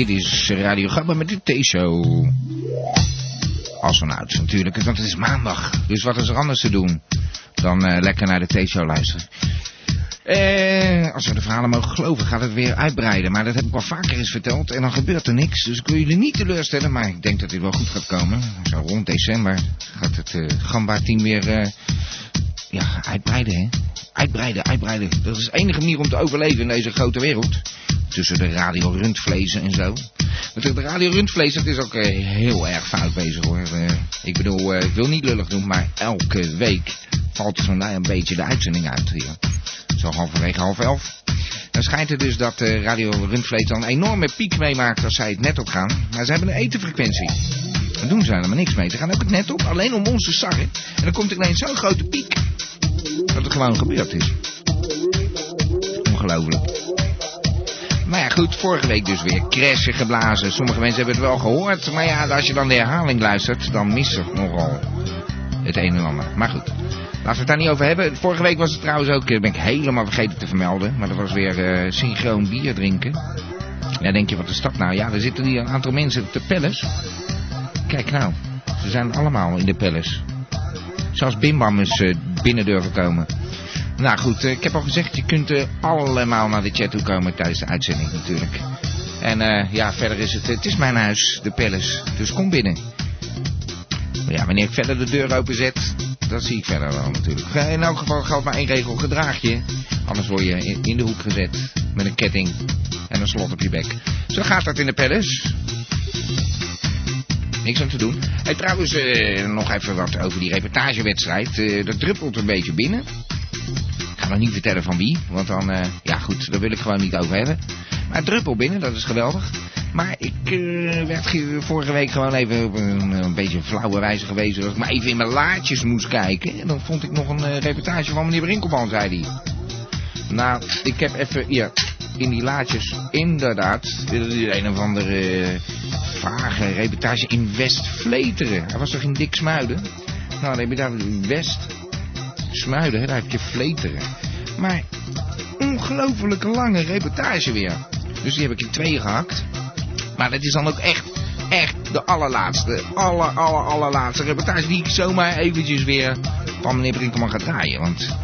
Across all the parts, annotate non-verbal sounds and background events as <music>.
Dit is Radio Gabba met de T-show. Als vanouds natuurlijk, want het is maandag. Dus wat is er anders te doen dan eh, lekker naar de T-show luisteren. Eh, als we de verhalen mogen geloven, gaat het weer uitbreiden. Maar dat heb ik al vaker eens verteld en dan gebeurt er niks. Dus ik wil jullie niet teleurstellen, maar ik denk dat dit wel goed gaat komen. Zo rond december gaat het eh Gamba-team weer ja, uitbreiden, hè. Uitbreiden, uitbreiden. Dat is de enige manier om te overleven in deze grote wereld. Tussen de radio rundvlezen en zo. Want de radio rundvlees, dat is ook eh, heel erg fout bezig hoor. Eh, ik bedoel, eh, ik wil niet lullig doen, maar elke week valt er vandaag een beetje de uitzending uit hier. Zo halverwege half elf. Dan schijnt het dus dat Radio Rundvlees dan een enorme piek meemaakt als zij het net opgaan. Maar ze hebben een etenfrequentie. Daar doen ze helemaal niks mee. Ze gaan ook het net op, alleen om ons te sarren. En dan komt er ineens zo'n grote piek. Dat het gewoon gebeurd is. Ongelooflijk. Maar ja, goed, vorige week dus weer crashen geblazen. Sommige mensen hebben het wel gehoord. Maar ja, als je dan de herhaling luistert, dan mist er nogal het een en ander. Maar goed, laten we het daar niet over hebben. Vorige week was het trouwens ook, eh, ben ik helemaal vergeten te vermelden. Maar dat was weer eh, synchroon bier drinken. Ja, denk je, wat is dat nou? Ja, er zitten hier een aantal mensen op de palace. Kijk nou, ze zijn allemaal in de palace. Zelfs Bimbam is eh, binnen durven komen. Nou goed, eh, ik heb al gezegd, je kunt eh, allemaal naar de chat toe komen tijdens de uitzending natuurlijk. En eh, ja, verder is het, het is mijn huis, de Palace, dus kom binnen. Ja, wanneer ik verder de deur openzet, dat zie ik verder wel natuurlijk. In elk geval geldt maar één regel, gedraag je. Anders word je in, de hoek gezet met een ketting en een slot op je bek. Zo gaat dat in de Palace. Niks aan te doen. En trouwens, nog even wat over die reportagewedstrijd. Eh, dat druppelt een beetje binnen. Nog niet vertellen van wie, want dan, eh, ja goed, daar wil ik gewoon niet over hebben. Maar het druppelt binnen, dat is geweldig. Maar ik eh, werd ge- vorige week gewoon even op een, een beetje flauwe wijze gewezen dat ik maar even in mijn laadjes moest kijken. En dan vond ik nog een eh, reportage van meneer Brinkelman, zei hij. Nou, ik heb even, hier, in die laadjes, inderdaad, een of andere vage reportage in West-Vleteren. Hij was toch in Diksmuiden? Nou, dan heb je daar West, Smuiden, heb je Vleteren. Maar ongelooflijk lange reportage weer. Dus die heb ik in twee gehakt. Maar dat is dan ook echt, echt de allerlaatste, aller, aller, allerlaatste reportage die ik zomaar eventjes weer van meneer Brinkelman ga draaien. Want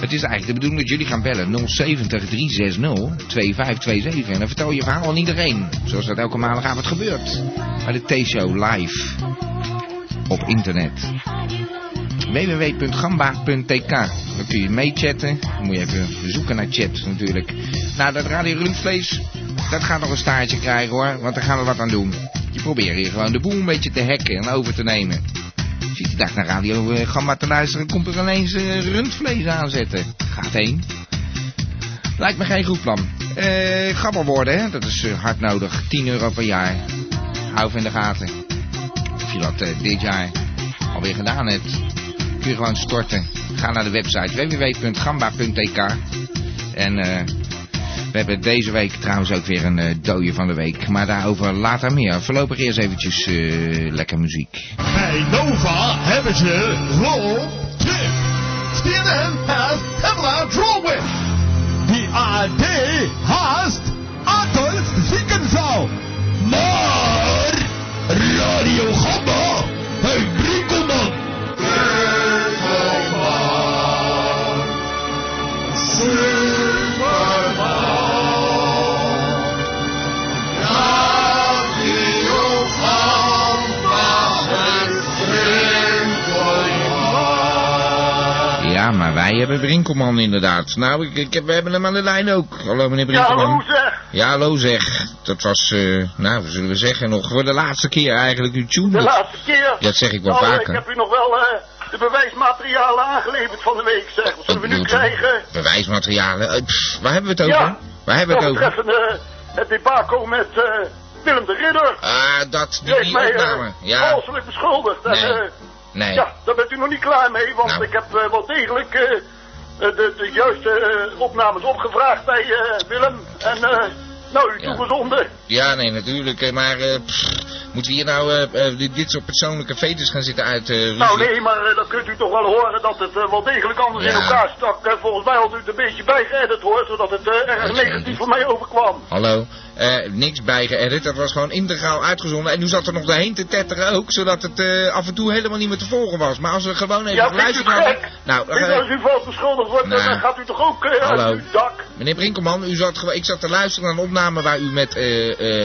het is eigenlijk de bedoeling dat jullie gaan bellen 070 360 2527. En dan vertel je verhaal aan iedereen. Zoals dat elke maandagavond gebeurt. Bij de T-show live. Op internet www.gamba.tk. Dan kun je meechatten. Dan moet je even zoeken naar chat natuurlijk. Nou, dat Radio Rundvlees, dat gaat nog een staartje krijgen hoor. Want daar gaan we wat aan doen. Je probeert hier gewoon de boel een beetje te hacken en over te nemen. Ziet je dag naar Radio eh, Gamba te luisteren, komt er ineens eh, rundvlees aanzetten. Gaat heen. Lijkt me geen goed plan. Eh, worden, hè? dat is eh, hard nodig. 10 euro per jaar. Hou in de gaten. Of je dat dit jaar alweer gedaan hebt, kun je gewoon storten. Ga naar de website www.gamba.tk. En eh, we hebben deze week trouwens ook weer een eh dode van de week. Maar daarover later meer. Voorlopig eerst eventjes eh, lekker muziek. Bij Nova hebben ze roll tip. CNN has Kevlar Drawwit. Die AD haast Adolf Ziekenzaal. Maar Radio Gamba Ja, maar wij hebben Brinkelman inderdaad. Nou, ik, ik heb, we hebben hem aan de lijn ook. Hallo meneer Ja, Brinkelman. hallo zeg. Ja, hallo zeg. Dat was, eh, nou, wat zullen we zeggen, nog voor de laatste keer eigenlijk uw tune. De laatste keer. Dat zeg ik wat Nou, vaker. Ik heb u nog wel eh, de bewijsmaterialen aangeleverd van de week, zeg. Wat zullen we nu krijgen? Bewijsmaterialen. Pff, waar hebben we het over? Ja. Waar hebben we het over? betreffende het debacle met Willem de Ridder. Ah, dat, Die die, mij opname. Ja, beschuldigd. En, Nee. eh, nee. Ja, daar bent u nog niet klaar mee, want Nou. ik heb eh, wel degelijk eh, eh, de, de juiste opnames opgevraagd bij Willem. En eh, nou, u Ja. toegezonden. Ja, nee, natuurlijk. Maar pff, moeten we hier nou dit, dit soort persoonlijke fetus gaan zitten uit Nou nee, maar dan kunt u toch wel horen dat het wel degelijk anders in elkaar stak. Volgens mij had u het een beetje bijgeëdit hoor, zodat het erg negatief voor mij overkwam. Hallo, eh, niks bijgeëdit, dat was gewoon integraal uitgezonden. En nu zat er nog doorheen te tetteren ook, zodat het eh, af en toe helemaal niet meer te volgen was. Maar als we gewoon even Ja, hadden... gek? Nou, als u vals beschuldigd wordt, Nou. dan gaat u toch ook eh, Hallo. uit uw dak? Meneer Brinkelman, u zat, ik zat te luisteren naar een opname waar u met eh,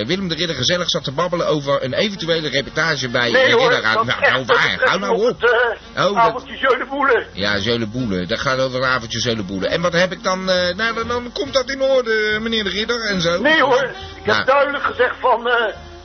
Willem de Ridder gezellig zat te babbelen over een eventuele reportage bij Nee de Ridder. Nou, nou, waar, hou nou op het Oh, avondje Jeulenboelen. Ja, Zeulenboelen. Dat gaat over een avondje Zeulenboelen. En wat heb ik dan? nou, dan, dan komt dat in orde, meneer de Ridder en zo. Nee hoor, ik heb Nou. duidelijk gezegd van... eh,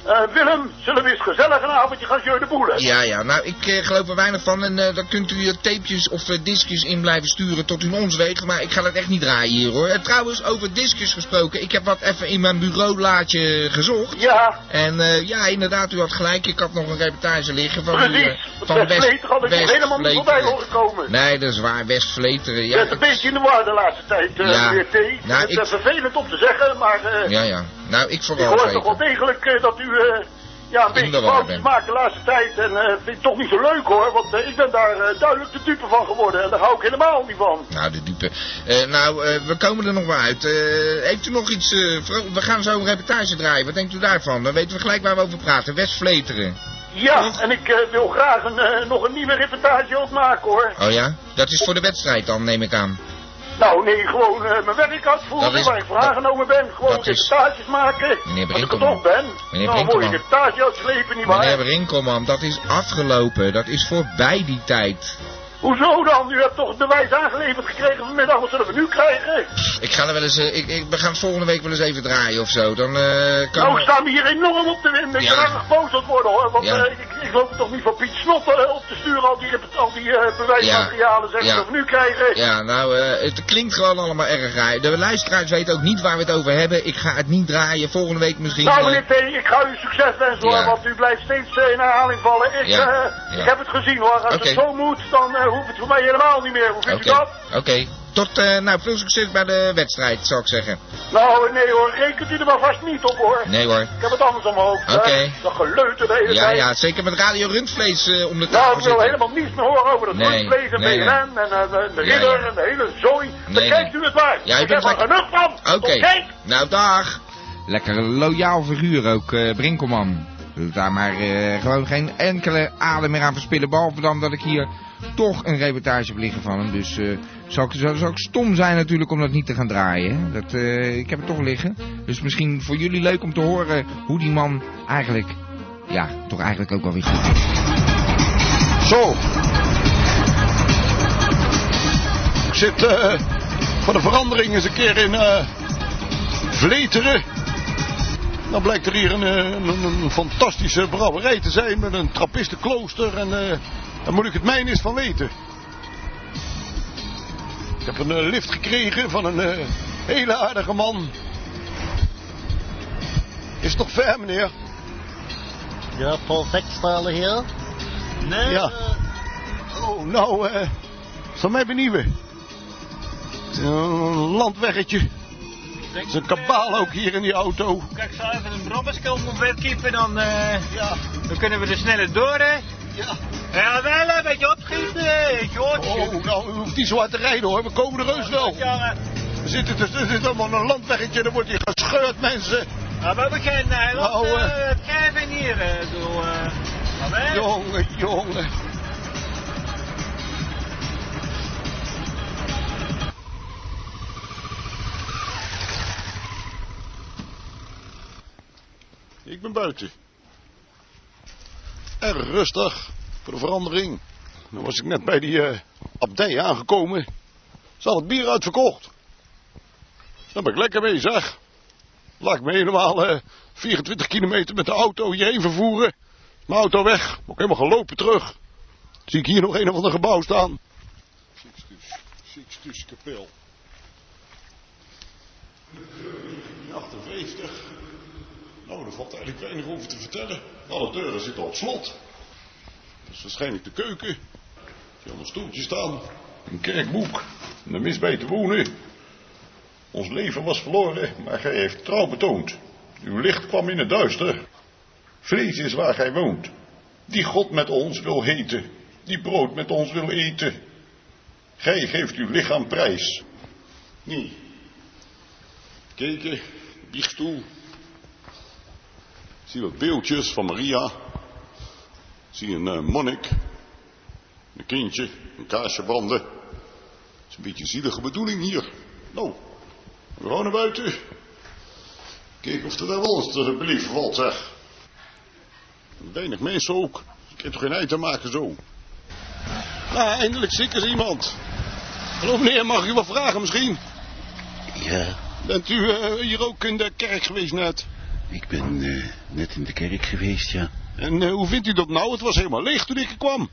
eh, Willem, zullen we eens gezellig een avondje gaan Jeulenboelen? Ja, ja. Nou, ik eh, geloof er weinig van. En eh, dan kunt u tapejes of discjes in blijven sturen tot u ons weet. Maar ik ga dat echt niet draaien hier, hoor. En trouwens, over discjes gesproken. Ik heb wat even in mijn bureaulaadje gezocht. Ja, En ja, inderdaad, u had gelijk. Ik had nog een reportage liggen van... u, van West Vleteren had ik nog helemaal niet voorbij horen komen. Nee, dat is waar. West-Vleteren, Je ja. bent een beetje in de war de laatste tijd, Ja. meneer T. Nou, het is ik- vervelend om te zeggen, maar Ja, ja. Nou, ik ik vooral hoor toch wel degelijk eh, dat u eh, ja, een beetje foutjes maakt de laatste tijd. En eh vind ik toch niet zo leuk hoor, want ik ben daar duidelijk de dupe van geworden. En daar hou ik helemaal niet van. Nou, de dupe. Nou, we komen er nog wel uit. Heeft u nog iets... we gaan zo een reportage draaien. Wat denkt u daarvan? Dan weten we gelijk waar we over praten. West-Vleteren. Ja, en ik wil graag een, nog een nieuwe reportage opmaken hoor. Oh ja? Dat is voor de wedstrijd dan, neem ik aan. Nou nee, gewoon eh, mijn werk uitvoeren is- waar ik voor aangenomen ben. Gewoon reportages maken. Meneer Als ik Brinkelman. ben, Meneer dan moet je Brinkelman. een reportage uitslepen, nietwaar? Meneer Brinkelman, dat is afgelopen. Dat is voorbij die tijd. Hoezo dan? U hebt toch het bewijs aangeleverd gekregen vanmiddag, wat zullen we nu krijgen? Ik ga er wel eens... eh, ik, ik, we gaan volgende week wel eens even draaien of zo. Dan eh kan... Nou staan we hier enorm op de wind. Ik Ja. ben erg boos aan worden hoor. Want Ja. eh, ik, ik loop toch niet van Piet Snot eh, op te sturen al die, al die bewijsmaterialen zeg Ja. we nu krijgen. Ja, nou, het klinkt gewoon allemaal erg raar. De luisteraars weten ook niet waar we het over hebben. Ik ga het niet draaien. Volgende week misschien... Nou meneer T, ik ga u succes wensen hoor, want u blijft steeds in herhaling vallen. Ik, ik heb het gezien hoor. Als het zo moet, dan hoeft het voor mij helemaal niet meer. Hoe vindt Oké, u dat? oké. Tot, eh, nou, veel succes bij de wedstrijd, zou ik zeggen. Nou nee hoor, rekent u er maar vast niet op hoor. Nee hoor. Ik heb het anders hoofd. Oké. hè. Dat geleuter de hele Ja, tijd. ja, zeker met Radio Rundvlees eh, om de Nou, tafel ik wil zitten. helemaal niets meer horen over dat Nee, rundvlees en nee, BNN en eh, de, Ja, ridder ja. en de hele zooi. Dan Nee, kijkt nee. u het maar. Ja, ik heb er lekker- genoeg van. Oké. Nou, dag. Lekker loyaal figuur ook, eh, Brinkelman. Doe daar maar eh, gewoon geen enkele adem meer aan verspillen. Behalve dan dat ik hier toch een reportage heb liggen van hem. Dus eh zou, ik, zou, ik stom zijn natuurlijk om dat niet te gaan draaien. Dat, eh, ik heb het toch liggen. Dus misschien voor jullie leuk om te horen hoe die man eigenlijk... Ja, toch eigenlijk ook wel weer goed is. Zo. Ik zit voor de verandering eens een keer in Vleteren. Dan blijkt er hier een, eh, een, een fantastische brouwerij te zijn met een trappistenklooster. En eh daar moet ik het mijn eens van weten. Ik heb een eh, lift gekregen van een eh, hele aardige man. Is het nog ver, meneer? Ja, Paul Vektstalen hier. Nee, Ja. eh, Oh, nou, eh, van mij benieuwen. Een landweggetje. Er is een kabaal ook hier in die auto. Kijk, ik zal even een brommerskilm omverkiepen, dan, eh, Ja, dan kunnen we er sneller door, hè. ja. Ja, wel een beetje opschieten, George. Oh, nou, u hoeft niet zo hard te rijden hoor. We komen er heus wel. We zitten, er er zit allemaal een landweggetje. Er wordt hier gescheurd, mensen. maar we geen Nederland, Nou, eh. eh, het krijgen hier, eh, eh. Wij- Jongen, jongen. Ik ben buiten. Erg rustig, voor de verandering. Dan was ik net bij die eh abdij aangekomen. Is al het bier uitverkocht. Daar ben ik lekker mee, zeg. Laat ik me helemaal eh 24 kilometer met de auto hierheen vervoeren. Mijn auto weg. Ook helemaal gelopen terug. Zie ik hier nog een of ander gebouw staan. Sixtus. Sixtus kapel. 58. Nou, er valt eigenlijk weinig over te vertellen. Alle deuren zitten op slot. Dat is waarschijnlijk de keuken. Die een stoeltje staan. Een kerkboek. En een mis bij te wonen. Ons leven was verloren, maar gij heeft trouw betoond. Uw licht kwam in het duister. Vrees is waar gij woont. Die God met ons wil heten. Die brood met ons wil eten. Gij geeft uw lichaam prijs. Nee. Keken, biechtstoel. Zie wat beeldjes van Maria. Zie een eh, monnik. Een kindje, een kaarsje branden. Het is een beetje een zielige bedoeling hier. Nou, we gaan naar buiten. Kijk of er daar wel eens te believen valt, zeg. Weinig mensen ook. Ik heb toch geen eind te maken zo. Nou, eindelijk zie ik eens iemand. Hallo meneer, mag ik u wat vragen misschien? Ja, Bent u eh, hier ook in de kerk geweest net? Ik ben eh, net in de kerk geweest, ja. En eh, hoe vindt u dat nou? Het was helemaal leeg toen ik er kwam.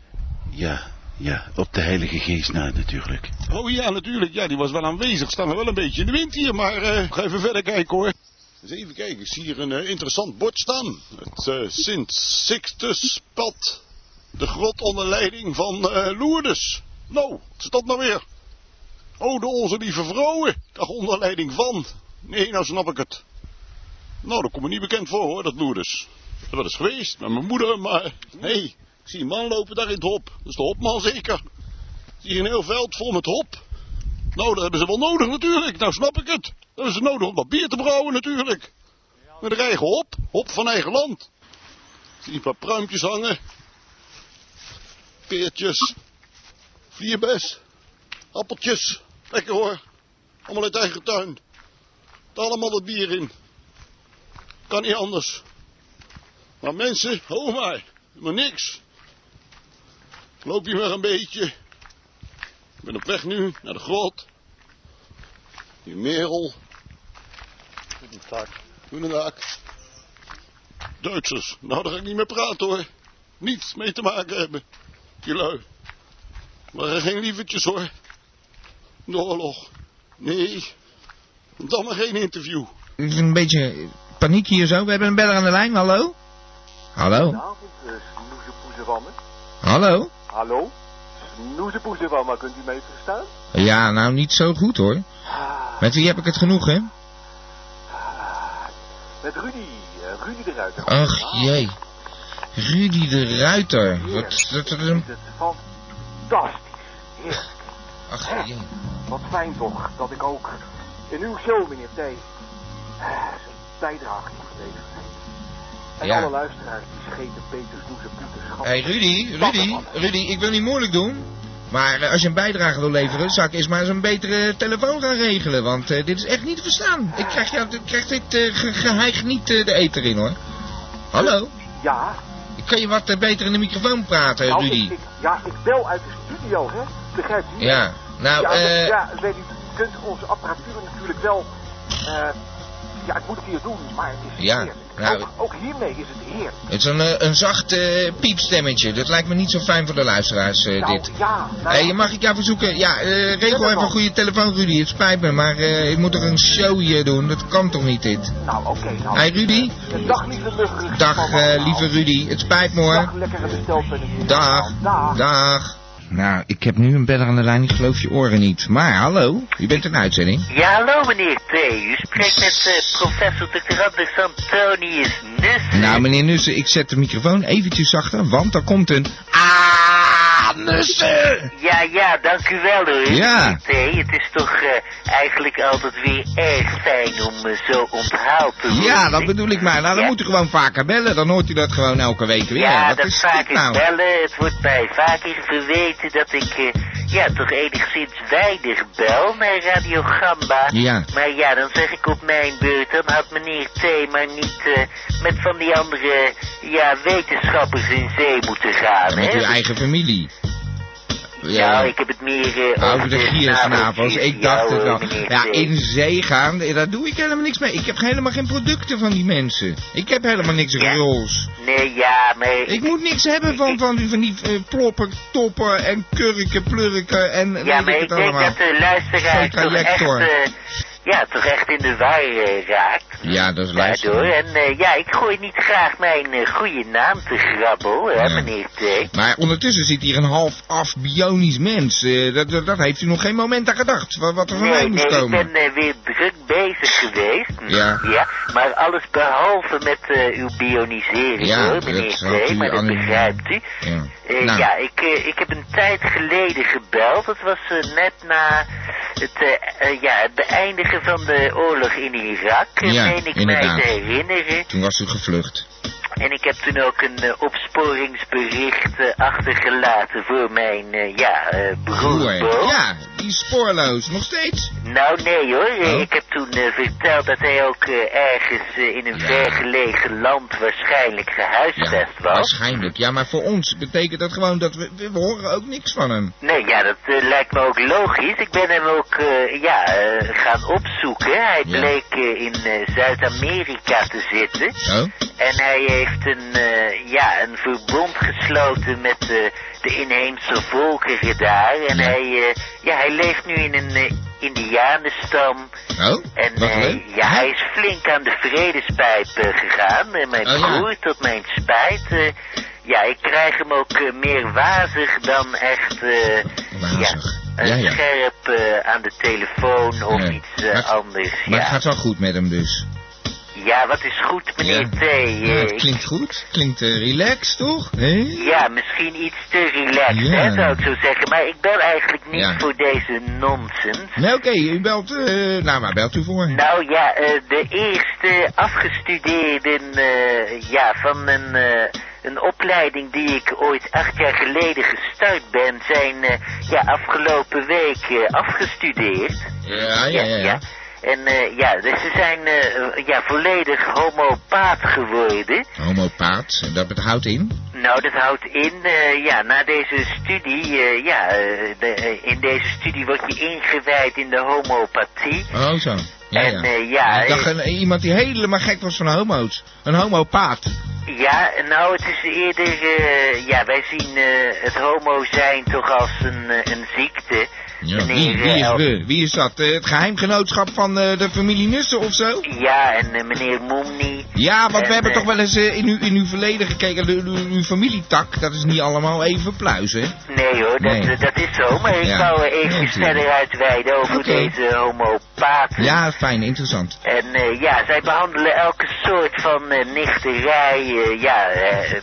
Ja, ja, op de Heilige Geest na natuurlijk. Oh ja, natuurlijk. Ja, die was wel aanwezig. Staan er wel een beetje in de wind hier, maar eh, ga even verder kijken hoor. Eens even kijken, ik zie hier een interessant bord staan. Het eh, Sint Sixtuspad. De grot onder leiding van Lourdes. Nou, wat is dat nou weer? Oh, de onze lieve vrouwen. Dag onder leiding van. Nee, nou snap ik het. Nou, dat komt me niet bekend voor hoor, dat Lourdes. Dat is eens geweest met mijn moeder, maar... Hey, ik zie een man lopen daar in het hop. Dat is de hopman zeker. Zie je een heel veld vol met hop. Nou, dat hebben ze wel nodig natuurlijk. Nou snap ik het. Dat hebben ze nodig om wat bier te brouwen natuurlijk. Met een eigen hop. Hop van eigen land. Zie je een paar pruimpjes hangen. Peertjes. Vlierbes. Appeltjes. Lekker hoor. Allemaal uit eigen tuin. Er allemaal wat bier in. Kan niet anders. Maar mensen, oh maar, maar niks. Loop je maar een beetje. Ik ben op weg nu naar de grot. Die Merel. Goedendag. Goedendag. Duitsers. Nou, daar ga ik niet meer praten hoor. Niets mee te maken hebben. Die lui. Maar geen lievertjes hoor. De oorlog. Nee. Dan maar geen interview. Het is een beetje paniek hier zo. We hebben een beller aan de lijn. Hallo? Hallo? Hallo? Hallo? Snoezepoezen van kunt u mij verstaan? Ja, nou niet zo goed hoor. Met wie heb ik het genoeg, hè? met Rudy, eh, Rudy de Ruiter. Ach jee. Rudy de Ruiter. Wat, dat, dat is een... het fantastisch. Heerlijk. Ach jee. Wat fijn toch, dat ik ook in uw show, meneer T, bijdrage moet leveren. En Ja. alle luisteraars die scheten Peter Snoezepoeters schat. Hé hey, Rudy, Rudy, Rudy, ik wil niet moeilijk doen. Maar eh, als je een bijdrage wil leveren, zou ik eerst maar eens een betere telefoon gaan regelen. Want eh, dit is echt niet te verstaan. Ik krijg, ik dit ge, geheig niet de eter in hoor. Hallo? Ja, Kan je wat beter in de microfoon praten, nou, Rudy? ik, ik, ja, ik bel uit de studio, hè. Begrijpt u? Ja, nou, ja, eh... ja, weet u kunt onze apparatuur natuurlijk wel... ja, ik moet het hier doen, maar het is Ja, heerlijk. nou- ook, ook hiermee is het heerlijk. Het is een, eh, een zacht eh, piepstemmetje. Dat lijkt me niet zo fijn voor de luisteraars, eh, nou, dit. ja, nou, mag ik jou verzoeken? Ja, regel even een goede telefoon, Rudy. Het spijt me, maar ik moet toch een show hier doen. Dat kan toch niet, dit? nou oké, nou. Hé, Rudy? Dag, lieve muggen. Dag, lieve Rudy. Het spijt me, hoor. Dag, lekkere bestelpennen. Dag. Dag. Dag. Nou, ik heb nu een beller aan de lijn. Ik geloof je oren niet. Maar, hallo. U bent de uitzending. Ja, hallo meneer T. U spreekt met eh, professor Dr. Anders Antonius Nussen. Nou, meneer Nussen, ik zet de microfoon eventjes zachter, want er komt een... Anussen! Ja, ja, dank u wel hoor. Ja. T. Het is toch eh, eigenlijk altijd weer erg fijn om eh, zo onthaald te worden. Ja, dat bedoel ik maar. Nou, dan Ja. moet u gewoon vaker bellen. Dan hoort u dat gewoon elke week weer. Ja, Wat dat is vaker nou? bellen. Het wordt mij vaker verweten dat ik, eh, ja, toch enigszins weinig bel naar Radio Gamba. Ja. Maar ja, dan zeg ik op mijn beurt, dan had meneer T. maar niet met van die andere, ja, wetenschappers in zee moeten gaan, Met hè? uw eigen familie. Nou, ik heb het meer eh, Over de giersnavels. Ik dacht het wel. Ja, Ja, in zee gaan, eh, daar doe ik helemaal niks mee. Ik heb helemaal geen producten van die mensen. Ik heb helemaal niks Ja. rols. Nee, ja, maar... Ik moet niks hebben van, van, die- van die eh, ploppen, toppen en kurken, plurken en ja, maar ik denk dat de luisteraars Geen toch echt... ja, toch echt in de war eh, raakt. Ja, dat is luisteren. En eh, ja, ik gooi niet graag mijn eh, goede naam te grabbel, hè, Ja. meneer T. Maar ondertussen zit hier een half af bionisch mens. Dat, dat, heeft u nog geen moment aan gedacht. Wat, wat er van mij Nee, moest nee, ik ben weer druk bezig geweest. Ja. Ja, maar alles behalve met uw bionisering, Ja, hoor, meneer dat T. Maar dat begrijpt u. Ja. Nou. Ja, ik, ik heb een tijd geleden gebeld. Dat was net na het, ja, het beëindigen van de oorlog in Irak. eh, Ja, meen ik inderdaad. mij te herinneren. Toen was u gevlucht. En ik heb toen ook een eh, opsporingsbericht eh, achtergelaten voor mijn, ja, broer. Broer. Ja, die spoorloos. Nog steeds. Nou, nee hoor. Oh. Ik heb toen eh, verteld dat hij ook eh, ergens eh, in een Ja. vergelegen land waarschijnlijk gehuisvest was. waarschijnlijk. Ja, maar voor ons betekent dat gewoon dat we, we, we horen ook niks van hem. Nee, ja, dat lijkt me ook logisch. Ik ben hem ook, ja, gaan opzoeken. Hij Ja. bleek in Zuid-Amerika te zitten. Oh? En hij heeft een, ja, een verbond gesloten met de inheemse volkeren daar. En Ja. hij, eh, ja, hij leeft nu in een eh, indianenstam. Oh? En eh, ja, hij is flink aan de vredespijp gegaan. En mijn Oh, ja. broer, tot mijn spijt. ja, ik krijg hem ook meer wazig dan echt... Wazig. Ja, Ja, een ja. scherp aan de telefoon of iets anders. Maar het gaat wel goed met hem dus. Ja, wat is goed, meneer Ja. T. Ja, eh, klinkt goed. Klinkt eh, relaxed, toch? Ja, misschien iets te relaxed, Ja. hè, zou ik zo zeggen. Maar ik bel eigenlijk niet Ja. voor deze nonsens. Nee, oké, u belt... eh nou, waar belt u voor? Nou ja, de eerste afgestudeerden ja, van een, een opleiding die ik ooit acht jaar geleden gestart ben, zijn ja, afgelopen week afgestudeerd. Ja, ja, ja. En eh, ja, dus ze zijn eh, ja, volledig homopaat geworden. Homopaat, dat houdt in? Nou, dat houdt in, eh, ja, na deze studie, ja, de, in deze studie word je ingewijd in de homopathie. Oh, zo. Ja, En, ja. eh, ja, Ik dacht eh, een, iemand die helemaal gek was van homo's. Een homopaat. Ja, nou, het is eerder, eh, ja, wij zien het homo zijn toch als een, een ziekte. Ja, Meneer, wie, wie is we? Wie is dat? Het geheimgenootschap van de familie Nussen of zo? Ja, en meneer Moemni. Ja, want En, we hebben toch wel eens in, uw, in uw verleden gekeken. De, uw, uw familietak, dat is niet allemaal even pluis, hè? Nee hoor, dat, Nee. dat is zo, maar ik er even natuurlijk. verder uitweiden over deze Ja, fijn, interessant. En eh, ja, zij behandelen elke soort van eh, nichterij. eh, ja,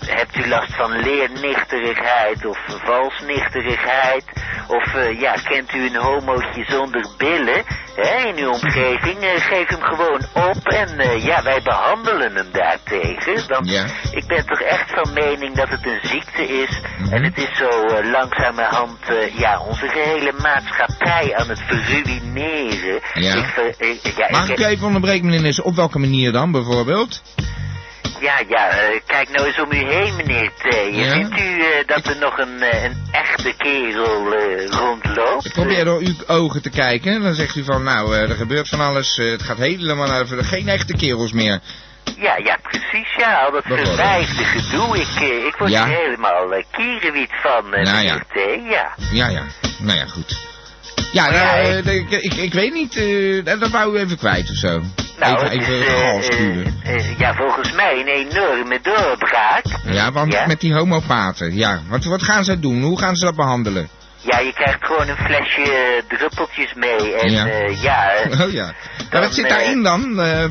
hebt u last van leernichterigheid of valsnichterigheid? Of eh, ja, kent u een homootje zonder billen hè, in uw omgeving? Eh, geef hem gewoon op en eh, ja, wij behandelen hem daartegen. Want Ja. ik ben toch echt van mening dat het een ziekte is. Mhm. En het is zo langzamerhand ja, onze gehele maatschappij aan het verruineren. Ja. Ik ik- ja, Mag ik u even onderbreken, meneer? Op welke manier dan, bijvoorbeeld? Ja, ja, eh, kijk nou eens om u heen, meneer T. Ja? Vindt u eh, dat er nog een, eh, een echte kerel rondloopt? Ik probeer door uw ogen te kijken. Dan zegt u van, nou, er gebeurt van alles. het gaat helemaal naar... Geen echte kerels meer. Ja, ja, precies, ja. Al dat verwijfde gedoe. Ik, ik word Ja. er helemaal kierenwiet van, Nou meneer T. Ja. Ja, ja. Nou ja, goed. Ja, nou, ja, ik, ik, ik weet niet. dat dat wou u even kwijt of zo. Nou, even even eh, eh, ja, volgens mij een enorme doorbraak. Ja, want ja? met die homopaten. Ja, wat, wat gaan ze doen? Hoe gaan ze dat behandelen? Ja, je krijgt gewoon een flesje druppeltjes mee. En Ja. ja, ja <laughs> Oh ja. Maar wat zit daarin dan?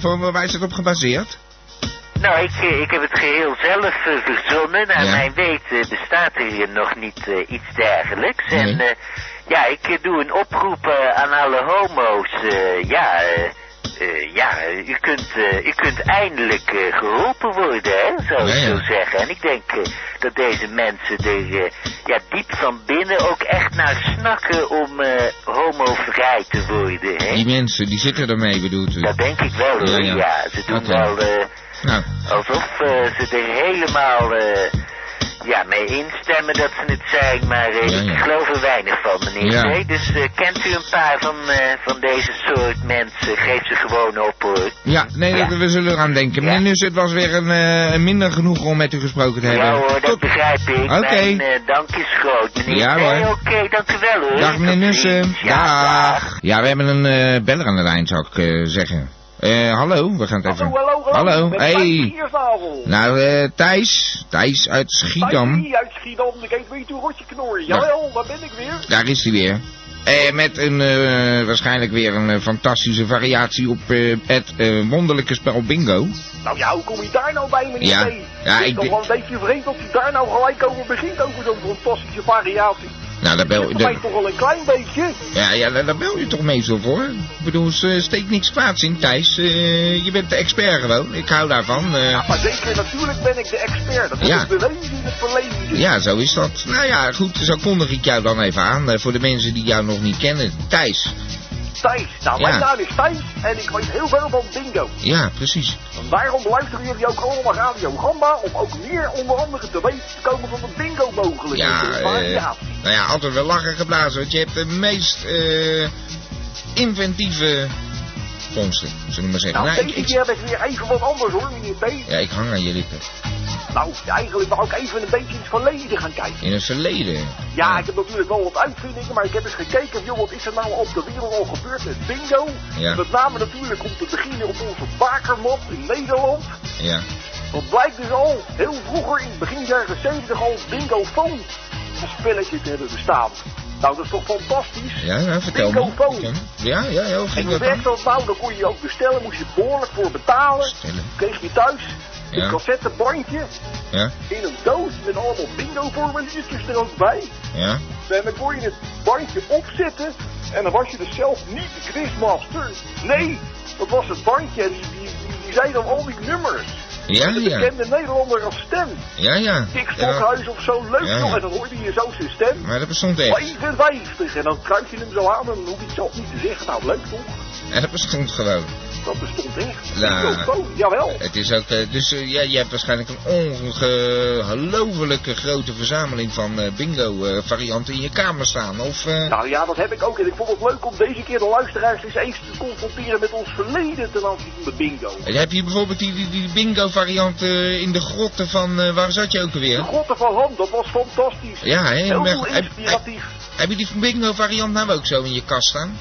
Voor, waar is het op gebaseerd? Nou, ik, ik heb het geheel zelf verzonnen. Naar Ja. mijn weten bestaat er hier nog niet iets dergelijks. Nee. En ja, ik doe een oproep aan alle homo's. ja, eh, ja u, kunt, eh, u kunt eindelijk eh, geholpen worden, hè, zou ik Ja, ja. zo zeggen. En ik denk dat deze mensen er ja, diep van binnen ook echt naar snakken om homovrij te worden, hè. Die mensen, die zitten ermee, bedoelt u? Dat denk ik wel, hoor. Ja, Ja, ze doen wel. Nou, Alsof ze er helemaal, ja, mee instemmen dat ze het zijn, maar eh, Ja, ja. ik geloof er weinig van, meneer Ja. T. Dus eh, kent u een paar van, eh, van deze soort mensen? Geef ze gewoon op, hoor. Ja, nee, dat- we zullen eraan denken. Meneer Ja. Nus, het was weer een, minder genoeg om met u gesproken te hebben. Ja hoor, dat Tot- begrijp ik. Oké. Eh, dank is groot, meneer Ja, hoor. Oké, dank u wel, hoor. Dag meneer Nussen. Ja, Dag. Ja, we hebben een eh, beller aan de lijn, zou ik zeggen. Eh, hallo, we gaan het even... Hallo, hallo, hallo. Hallo, hey. Nou, eh, Thijs. Thijs uit Schiedam. Thijs uit Schiedam, ik weet u rotje knorren. Jawel, daar ben ik weer. Daar is hij weer. Eh, met een, eh, waarschijnlijk weer een eh, fantastische variatie op het wonderlijke spel bingo. Nou ja, hoe kom je daar nou bij, meneer Ja. T? Ja, Het is ik toch wel een beetje vreemd dat u daar nou gelijk over begint, over zo'n fantastische variatie. Nou, daar bel, daar, mij toch wel een klein beetje. ja, ja, daar, daar bel je toch meestal voor? Ik bedoel, steekt niks kwaads in, Thijs. Eh, je bent de expert gewoon. Ik hou daarvan. eh. Ja, maar zeker, natuurlijk ben ik de expert. Dat heb Ja. ik bewezen in het verleden. Ja, zo is dat. Nou ja, goed, zo kondig ik jou dan even aan eh, voor de mensen die jou nog niet kennen. Thijs. Thijs, nou Ja. mijn naam is Thijs en ik weet heel veel van bingo. Ja, precies. En daarom luisteren jullie ook allemaal Radio Gamba om ook meer onder andere te weten te komen van de bingo mogelijkheden. Ja, de eh, variatie. nou ja, altijd wel lachen geblazen, want je hebt de meest eh, inventieve zullen we maar zeggen. Nou, Nou, deze ik, ik- keer heb ik weer even wat anders hoor, meneer T. ja, ik hang aan je lippen. Nou, eigenlijk wou ik even een beetje in het verleden gaan kijken. In het verleden. Ja, ik heb natuurlijk wel wat uitvindingen, maar ik heb eens gekeken, joh, wat is er nou op de wereld al gebeurd met bingo? Ja. Met name natuurlijk om te beginnen op onze bakermat in Nederland. Ja. Dat blijkt dus al heel vroeger in het begin jaren 70 al bingofoon als spelletje te hebben bestaan. Nou, dat is toch fantastisch? Ja, nou, vertel me. Ja, ja, ja, hoe En hoe werkt dat nou? Dan kon je ook bestellen, moest je behoorlijk voor betalen. Stellen. Kreeg je thuis een Ja. cassettebandje Ja, in een doos met allemaal bingo-formuliertjes er ook bij. ja. En dan kon je het bandje opzetten en dan was je dus zelf niet de quizmaster. Nee, dat was het bandje en die, die, die zei dan al die nummers. Ja, de ja. bekende Nederlander als stem. Ja, ja. Ja. Stokhuis of zo, leuk Ja, toch? ja. En dan hoorde je zo zijn stem. Maar dat bestond echt. 55 en dan kruis je hem zo aan en dan hoef je het zelf niet te zeggen. Nou, leuk toch? En dat bestond gewoon. Dat bestond echt. Nou. Bingofoon, jawel. Het is ook, eh, dus eh, ja, je hebt waarschijnlijk een ongelooflijke grote verzameling van eh, bingo eh, varianten in je kamer staan. Of, Nou ja, dat heb ik ook. En ik vond het leuk om deze keer de luisteraars eens eens te confronteren met ons verleden ten aanzien van de bingo. en heb je bijvoorbeeld die, die, die bingo variant eh, in de grotten van, waar zat je ook De alweer? grotten van Ham, dat was fantastisch. Ja, hè? Heel veel heb, heb, inspiratief. heb je die bingo variant nou ook zo in je kast staan?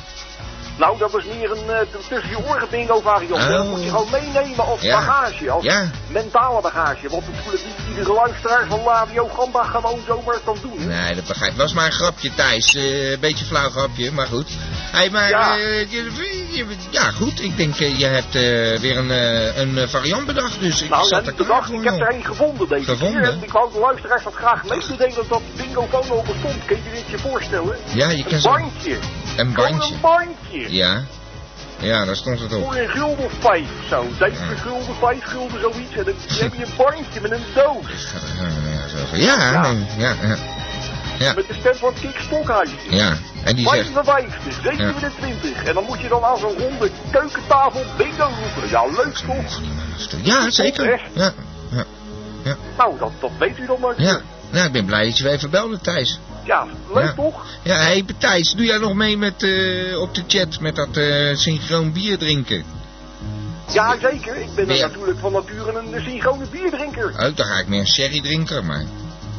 Nou, dat was meer een eh, tussen je oren bingo variant. Oh. Dat moet je gewoon meenemen als Ja. bagage, als Ja. mentale bagage. Wat natuurlijk niet iedere luisteraar van Radio Gamba gewoon zomaar kan doen. Nee, dat begrijp ik. was maar een grapje, Thijs. Eh, Een beetje flauw grapje, maar goed. Hey, maar, Ja. Ja goed, ik denk eh, je hebt eh, weer een, eh, een variant bedacht, dus ik Nou, zat er voor, ik heb er een gevonden deze Gevonden? keer. En ik wou de luisteraars dat graag mee te delen dat bingofoon al bestond. Kun je dit je voorstellen? Ja, je Een kan zo... bandje. Een bandje. een bandje. Ja. Ja, daar stond het op. Voor een gulden of vijf of zo. Zeven Ja. gulden, vijf gulden, zoiets. En dan <laughs> heb je een bandje met een doos. Ja, Ja. ja, ja. Ja. Met de stem van Kik Stokhuis. Ja, en die zegt... 55, 27. En dan moet je dan aan zo'n ronde keukentafel bingo roepen. Ja, leuk toch? Ja, zeker. Ja, ja, Nou, dat, dat weet u dan maar. ja. Nou, ik ben blij dat je weer even belde, Thijs. Ja, leuk Ja. toch? Ja, hé, hey, Thijs, doe jij nog mee met, eh, op de chat met dat eh, synchroon bier drinken? Ja, zeker. Ik ben natuurlijk van nature een synchrone bierdrinker. Oh, dan ga ik meer een sherry drinker, maar...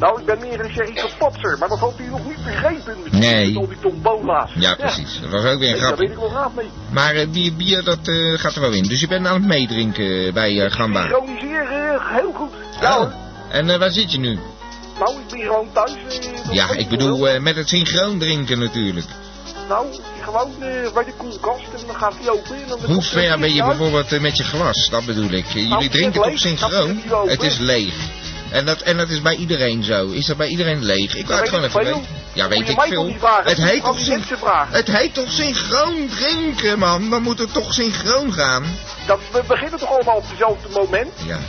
Nou, ik ben meer een sherry patser, maar dat had u nog niet begrepen. Nee. Met al die tombola's. Ja, precies. Dat was ook weer een Nee, Daar weet ik wel raad mee. Maar eh, die bier, dat eh, gaat er wel in. Dus je bent aan het meedrinken bij eh, Gamba. Synchroniseren, heel goed. Ja Oh. hoor. En eh, waar zit je nu? Nou, ik ben gewoon thuis. eh, Ja, ik bedoel eh, met het synchroon drinken natuurlijk. Nou, gewoon eh, bij de koelkast en dan gaat die open. En dan Hoe ver ben je bijvoorbeeld eh, met je glas? Dat bedoel ik. Eh, Jullie Nou, het is drinken toch leeg. synchroon? Het is leeg. En dat, en dat is bij iedereen zo. Is dat bij iedereen leeg? Ik laat het gewoon even weten. Ja, weet ik veel. Het heet toch. Het heet toch synchroon drinken, man? Dan moet het toch synchroon gaan? Dat, we beginnen toch allemaal op hetzelfde moment? Ja.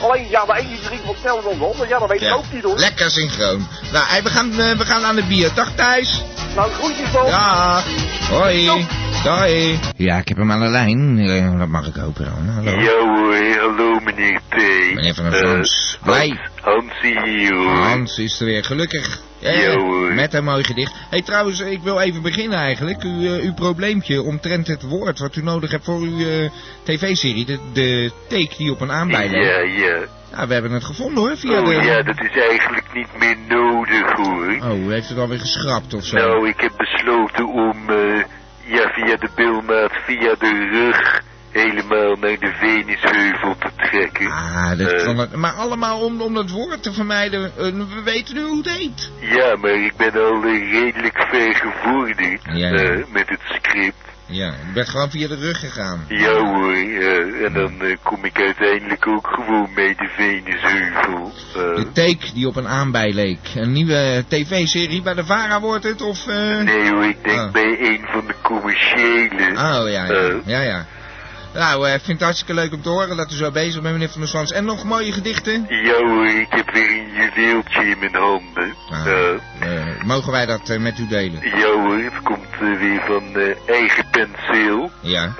Alleen, ja, de ene drinkt wat sneller dan de ander. Ja, dat weet ik ja. ook niet hoor. Lekker synchroon. Nou, we, gaan, eh, we gaan aan de bier. Dag Thijs. Nou, groetjes dan. Ja. Hoi. Doei. Ja, ik heb hem aan de lijn. Eh, dat mag ik hopen dan. Hallo. Ja hoor, hallo meneer T. Meneer van der Eh, Frans. wat Wij- Hansie hier hoor. Hans is er weer, gelukkig. Eh, Ja, hoor. met een mooi gedicht. hey, trouwens, ik wil even beginnen eigenlijk. U, eh, uw probleempje omtrent het woord wat u nodig hebt voor uw eh, tv-serie. De, de take die op een aanbijding. Ja, ja. Ja, we hebben het gevonden hoor, via Oh de... ja, dat is eigenlijk niet meer nodig hoor. Oh, u heeft het alweer geschrapt of zo. Nou, ik heb besloten om eh, ja, via de bilmaat, via de rug, helemaal naar de Venusheuvel te trekken. Ah, dat het- maar allemaal om, om dat woord te vermijden. Eh, we weten nu hoe het heet. Ja, maar ik ben al redelijk ver gevorderd Ja. eh, met het script. Ja, ik ben gewoon via de rug gegaan. Ja hoor, en dan eh, kom ik uiteindelijk ook gewoon mee de Venusheuvel. Eh, De take die op een aanbij leek. Een nieuwe tv-serie bij de VARA wordt het, of... eh? nee hoor, ik denk Ah. bij een van de commerciële. Oh, ja, ja. Ja, ja. Nou, ik vind het hartstikke leuk om te horen dat u zo bezig bent, meneer Van der Swans. En nog mooie gedichten? Ja hoor, ik heb weer een juweeltje in mijn handen. Ah. Mogen wij dat eh, met u delen? ja hoor, het komt eh, weer van eh, eigen penseel. Ja.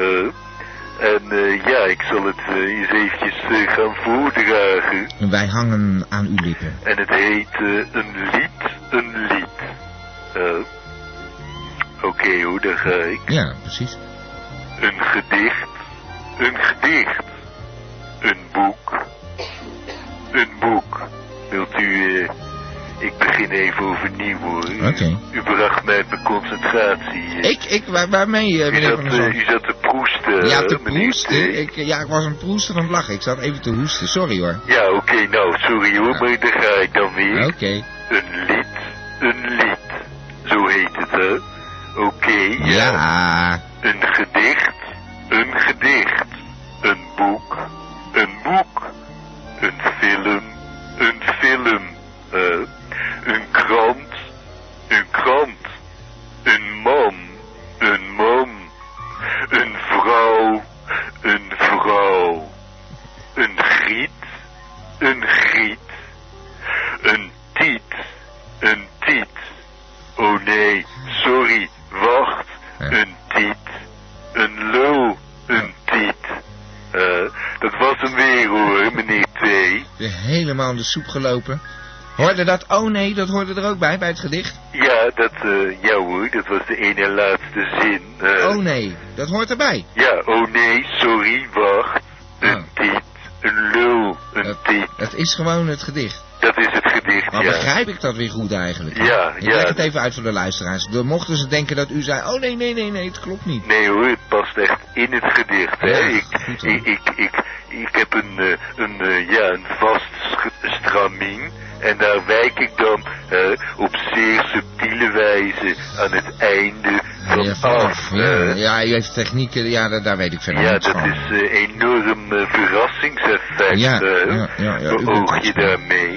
En ja, ik zal het eens eventjes gaan voordragen. Wij hangen aan uw lippen. En het heet Een lied, een lied. Oké hoor, daar ga ik. Ja, precies. Een gedicht, een gedicht. Een boek, een boek. Wilt u, ik begin even overnieuw hoor. Oké. U bracht mij uit mijn concentratie. Ik, ik, waar, waarmee, eh, u, meneer zat, Van der eh, Swans? u zat te proesten. Ja, te proesten. Ik, ja, ik was een proester aan het lachen. Ik zat even te hoesten. Sorry hoor. Ja, oké, nou, sorry hoor, maar daar ga ik dan weer. Oké. Een lied, een lied. Zo heet het, hè? Oké, Ja. Een gedicht, een gedicht. Een boek, een boek. Een film, een film. eh, een krant, een krant. Een man, een man. Een vrouw, een vrouw. Een griet, een griet. Een tiet, een tiet. Oh nee, sorry, wacht. Een tiet, een lul, een tiet. Eh, dat was hem weer hoor, meneer T. Weer helemaal in de soep gelopen. Hoorde dat? Oh nee, dat hoorde er ook bij, bij het gedicht. Ja, dat, eh, ja hoor, dat was de ene laatste zin. eh. Oh nee, dat hoort erbij. Ja, oh nee, sorry, wacht. Een Ah. tiet, een lul, een tiet. Het is gewoon het gedicht. Dat is het gedicht, Maar ja. begrijp ik dat weer goed eigenlijk? Ja, Ik ja. leg het even uit voor de luisteraars. Dan mochten ze denken dat u zei, oh nee, nee, nee, nee, het klopt niet. Nee hoor, het past echt in het gedicht. Hè? Ja, ik, goed, ik, ik, ik, ik heb een, eh, een, ja, een vast stramien. En daar wijk ik dan eh, op zeer subtiele wijze aan het einde van Ja, af. Ja, eh. ja, u heeft technieken, ja, daar, daar weet ik verder Ja, niets dat van. is eh, enorm eh, verrassingseffect. Ja, eh. ja, ja, ja, je daarmee?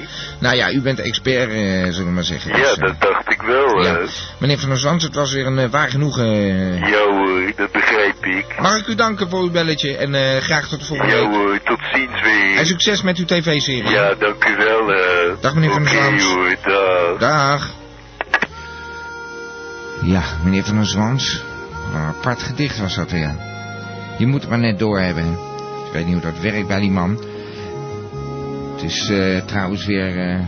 Nou ja, u bent expert, eh, zullen we maar zeggen. Ja, Dus, eh, dat dacht ik wel. ja. eh. Meneer Van der Zwans, het was weer een eh, waar genoegen. eh. Ja hoor, dat begrijp ik. Mag ik u danken voor uw belletje en eh, graag tot de volgende Ja week. hoor, tot ziens weer. En succes met uw tv-serie. Ja, dank u wel. eh. Dag, meneer Van der Zwans. hoor, dag. Dag. Ja, meneer Van der Zwans. Wat een apart gedicht was dat weer. Je moet het maar net doorhebben. Ik weet niet hoe dat werkt bij die man. Het is eh, trouwens weer eh,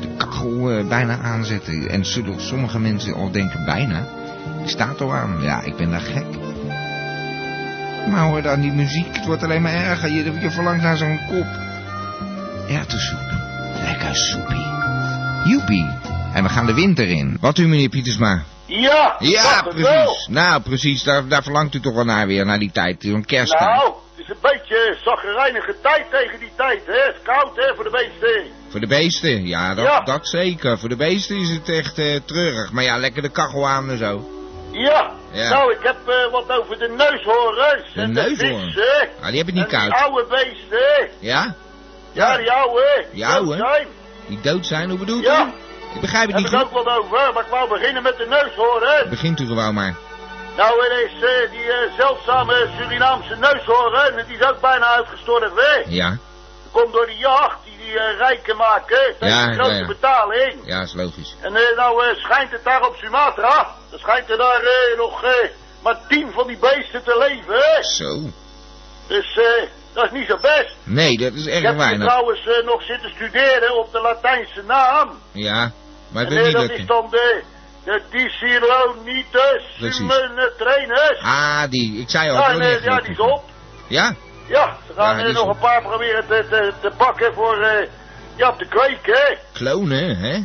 de kachel eh, bijna aanzetten. En zullen sommige mensen al denken bijna. Die staat al aan. Ja, ik ben daar gek. Maar hoor dan die muziek. Het wordt alleen maar erger. Je, je verlangt naar zo'n kop. Erwtensoep. Lekker soepie. Joepie. En we gaan de winter in. Wat u, meneer Pietersma? Ja, Ja, wel. precies. Nou, precies. Daar, daar verlangt u toch wel naar weer, naar die tijd. Zo'n kersttijd. Nou, is een beetje zaggerijnige tijd tegen die tijd, hè. Het is koud, hè, voor de beesten. Voor de beesten, ja dat, Ja. dat zeker. Voor de beesten is het echt eh, treurig. Maar ja, lekker de kachel aan en zo. Ja, Ja. nou, ik heb eh, wat over de neushoorns. De de neushoorn? vissen. Ah, die heb ik niet die koud. oude beesten. Ja? Ja, die oude. Die oude? dood zijn. Die dood zijn, hoe bedoelt Ja. u? Ik begrijp het heb niet ik goed. ook wat over, maar ik wou beginnen met de neushoorn. Begint u gewoon maar. Nou, is eh, die eh, zeldzame Surinaamse neushoorn, die is ook bijna uitgestorven. hè. Ja, Dat komt door die jacht die die eh, rijken maken, tegen Ja, een grote ja, ja. betaling. ja, is logisch. En eh, nou schijnt het daar op Sumatra, dan schijnt er daar nog maar tien van die beesten te leven. hè. Zo. Dus eh, Dat is niet zo best. Nee, dat is Ik erg heb hier weinig. trouwens nog zitten studeren op de Latijnse naam. Ja, maar en wil eh, niet dat is dan de, de Precies. Sumene Trainers. Ah, die. Ik zei al, ja, het wil nee, ja, die is op. Ja? Ja, ze gaan Ja, die is nog op. een paar proberen te, te, te pakken voor, eh, ja, te kweken. Klonen, hè?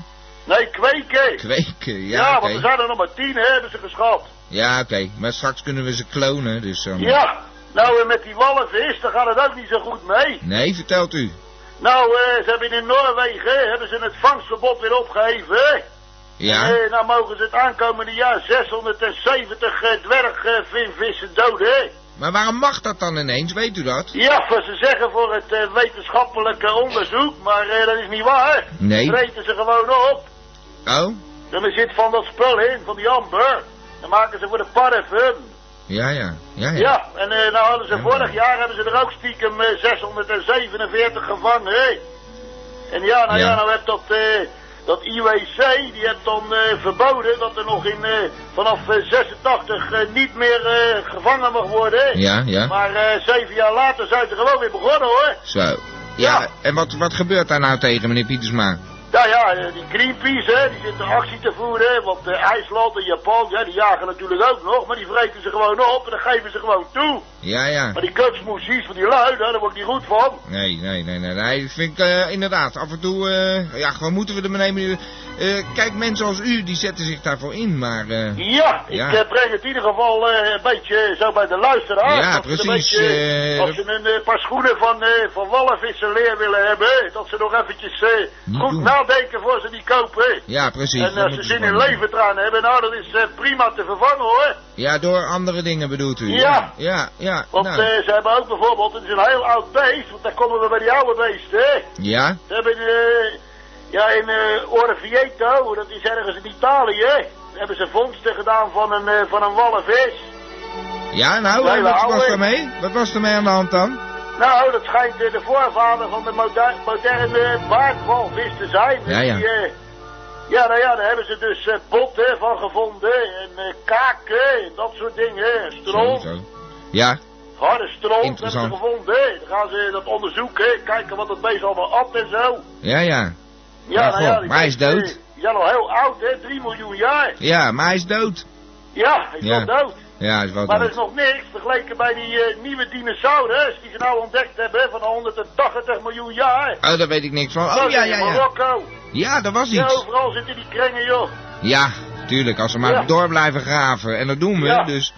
Nee, kweken. Kweken, Ja, ja, want er zijn er nog maar tien, hè, hebben ze geschat. Ja, oké. Maar straks kunnen we ze klonen, dus... dan- Ja, nou, en met die walvis, daar gaat het ook niet zo goed mee. Nee, vertelt u. Nou, eh, ze hebben in Noorwegen, hebben ze het vangstverbod weer opgeheven. Ja? Eh, nou mogen ze het aankomende jaar 670 eh, dwergvinvissen doden, hè. Maar waarom mag dat dan ineens, weet u dat? Ja, wat ze zeggen voor het eh, wetenschappelijke onderzoek, maar eh, dat is niet waar. Nee. Dat eten ze gewoon op. Oh? Er zit van dat spul in, van die amber. Dan maken ze voor de parfum. Ja, ja. Ja, ja. Ja, en eh, nou hadden ze Ja. vorig jaar hebben ze er ook stiekem eh, 647 gevangen, hè. En ja, nou ja, Ja. nou heeft dat, eh, dat IWC, die heeft dan eh, verboden dat er nog in, eh, vanaf eh, 86 eh, niet meer gevangen mag worden. Ja, ja. Maar zeven jaar later zijn ze gewoon weer begonnen, hoor. Zo. Ja, Ja. en wat, wat gebeurt daar nou tegen, meneer Pietersma? Ja, ja, eh, die Greenpeace, hè, die zitten actie te voeren, want eh, IJsland en Japan, ja, die jagen natuurlijk ook nog, maar die vreten ze gewoon op en dan geven ze gewoon toe. Ja, ja. Maar die kutsmoesies van die lui, daar word ik niet goed van. Nee, nee, nee, nee. nee. Dat vind ik eh, inderdaad. Af en toe, ja, gewoon moeten we er maar Eh, kijk, mensen als u, die zetten zich daarvoor in, maar... eh, Ja, ik Ja. eh, breng het in ieder geval een beetje zo bij de luisteraar. Ja, precies, beetje, als ze een paar schoenen van, van wallenvissenleer willen hebben, dat ze nog eventjes goed doen. nadenken voor ze die kopen. ja, precies. en als ze zin in leventraan hebben, nou, dat is prima te vervangen hoor. Ja, door andere dingen bedoelt u? Ja. Ja, ja. Want nou. ze hebben ook bijvoorbeeld, het is een heel oud beest, want daar komen we bij die oude beesten, hè. Ja? Ze hebben ja, in eh Orvieto, dat is ergens in Italië, hebben ze vondsten gedaan van een, eh, van een wallenvis. Ja, nou, Hele wat was er mee? Wat was er mee aan de hand dan? Nou, dat schijnt eh, de voorvader van de moder- moderne baardwalvis te zijn. Ja, ja. Die, ja, nou ja, daar hebben ze dus botten van gevonden en kaken en dat soort dingen. Stroom, zo. Ja, harde stroom hebben ze gevonden. Dan gaan ze dat onderzoeken, kijken wat het beest allemaal at en zo. ja, ja. Ja, Ja, nou goh, die maar hij is dood. Zijn al heel oud, hè, 3 miljoen jaar. Ja, maar hij is dood. Ja, hij is Ja. wel dood. Ja, hij is wel Maar dat is dood. nog niks vergeleken bij die eh, nieuwe dinosaurus die ze nou ontdekt hebben van 180 miljoen jaar. Oh, daar weet ik niks van. Oh, ja, in ja, ja. Marokko. Ja, dat was Ja, iets. overal zitten die krengen, joh. Ja, tuurlijk, als we maar Ja. door blijven graven. En dat doen we, Ja. dus...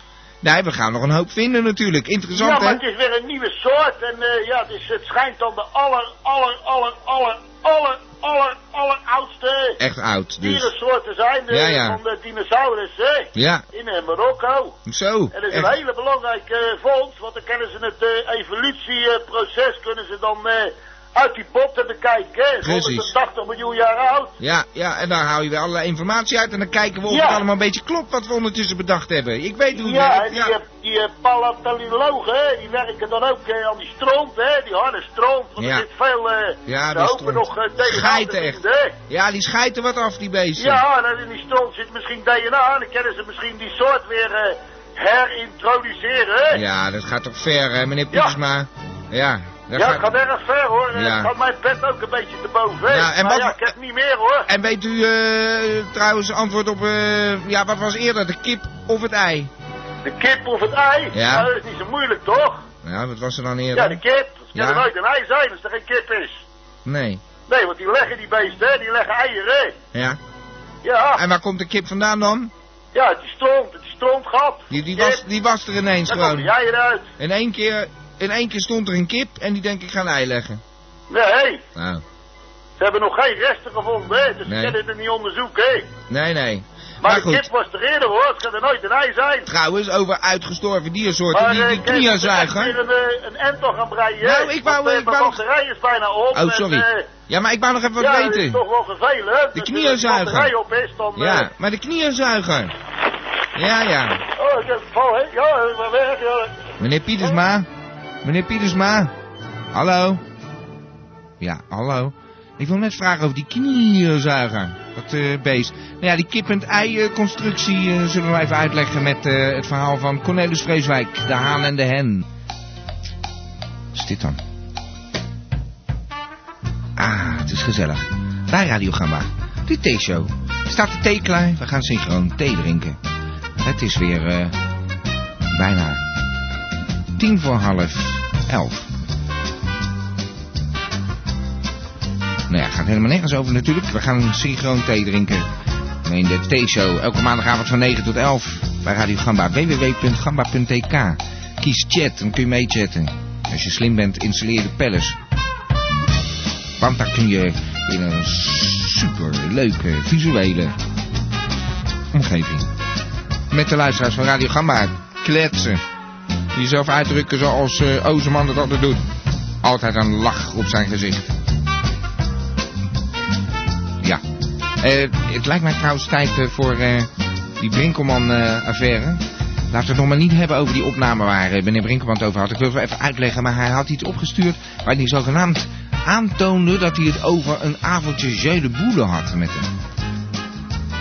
Nee, we gaan nog een hoop vinden natuurlijk. Interessant, ja, maar hè? het is weer een nieuwe soort en eh, ja, het, is, het schijnt dan de aller, aller, aller, aller, aller, aller, aller oudste Echt oud, dus... dierensoort te zijn eh, Ja, ja. van de dinosaurus, hè. Ja, In eh, Marokko. zo. En dat is een hele belangrijke eh, vondst, want dan kunnen ze het evolutieproces kunnen ze dan uit die botten bekijken. hè. Precies. 180 miljoen jaar oud. Ja, ja, en daar haal je weer allerlei informatie uit. En dan kijken we of Ja. het allemaal een beetje klopt wat we ondertussen bedacht hebben. Ik weet hoe het Ja, werkt. die, Ja, eh, die eh, hè, die werken dan ook eh, aan die stront, hè, die harde stront. Want Ja. er zit veel, eh Ja, die hopen nog uh, DNA Scheiten te echt. vinden, ja die schijten wat af, die beesten. Ja, en in die stront zit misschien DNA, en dan kunnen ze misschien die soort weer eh, herintroduceren. Ja, dat gaat toch ver, hè, meneer Pietersma? Ja. Ja, gaat- het gaat erg ver hoor. Ja. Het gaat mijn pet ook een beetje te boven. Ja, en maar wat- ja, ik heb niet meer hoor. En weet u eh, trouwens antwoord op... eh, ja, wat was eerder, de kip of het ei? De kip of het ei? Ja. Nou, dat is niet zo moeilijk toch? Ja, wat was er dan eerder? Ja, de kip. Het kan Ja. er nooit een ei zijn als er geen kip is. Nee. Nee, want die leggen die beesten, hè, die leggen eieren. Ja. Ja, En waar komt de kip vandaan dan? ja, het is stront, het is strontgat. Die, die, was, die was er ineens Daar gewoon. die eieren uit. In één, keer, in één keer stond er een kip en die denk ik gaan ei leggen. Nee, Nou, ze hebben nog geen resten gevonden, hè, dus Nee. ze kunnen het niet onderzoeken. hè. nee, nee. Maar, Maar de kip was er eerder hoor, het kan er nooit een ei zijn. Trouwens, over uitgestorven diersoorten, die, eh, die echt knieënzuiger. weer een, eh, een entel gaan breien. Nou, ik wou- Want, eh, ik wou nog- batterij is bijna op. Oh, en, sorry. Ja, maar ik wou nog even wat ja, dat is weten. toch wel vervelend. De Dus knieënzuiger. Als de op is, dan... Ja, maar de knieënzuiger. Ja, ja. oh, ik heb val, hè? Ja, maar weg, ja. Meneer Pietersma? Meneer Pietersma? Hallo? Ja, hallo. Ik wil net vragen over die knieënzuiger. Dat eh, beest. Nou ja, die kip- en ei-constructie eh, zullen we even uitleggen met eh, het verhaal van Cornelis Vreeswijk, de haan en de hen. Wat is dit dan? Ah, het is gezellig. Bij Radio Gamma. De theeshow. Staat de thee klaar? We gaan synchroon thee drinken. Het is weer bijna tien voor half elf. Nou ja, gaat helemaal nergens over natuurlijk. We gaan synchroon thee drinken. In de theeshow. Elke maandagavond van 9 tot 11 bij Radio Gamba. www.gamba.tk Kies chat, dan kun je meechatten. Als je slim bent, installeer de Palace. Want daar kun je in een super leuke visuele omgeving. Met de luisteraars van Radio Gamba kletsen. Jezelf uitdrukken zoals uh, Ozeman dat altijd doet. Altijd een lach op zijn gezicht. Ja. Uh, het lijkt mij trouwens tijd uh, voor die Brinkelman-affaire. Laten we het nog maar niet hebben over die opname waar meneer Brinkelman het over had. Ik wil het wel even uitleggen, maar hij had iets opgestuurd waar hij zogenaamd aantoonde dat hij het over een avondje jeu de had met hem.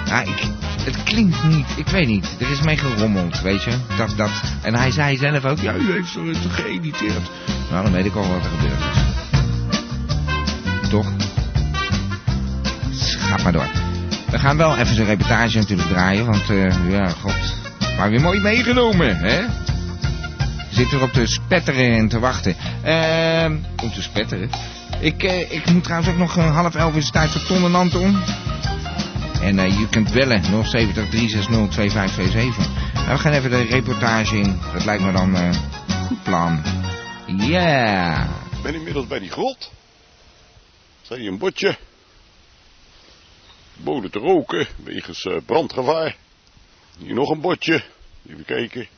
Ja, ik, het klinkt niet, ik weet niet. Er is mee gerommeld, weet je. Dat, dat. En hij zei zelf ook, ja, u heeft zo geëditeerd. Nou, dan weet ik al wat er gebeurd is. Toch? Ga maar door. We gaan wel even zijn reportage natuurlijk draaien, want uh, ja, god. Maar weer mooi meegenomen, hè? Zit er op te spetteren en te wachten. Uh, om te spetteren? Ik, uh, ik moet trouwens ook nog half elf is tijd voor Ton en Anton. En uh, je kunt bellen 070 360 2527. Nou, we gaan even de reportage in. Dat lijkt me dan uh, goed plan. Ja. Yeah. Ik ben inmiddels bij die grot. Zijn hier een botje. Boden te roken, wegens uh, brandgevaar. Hier nog een botje. Even kijken.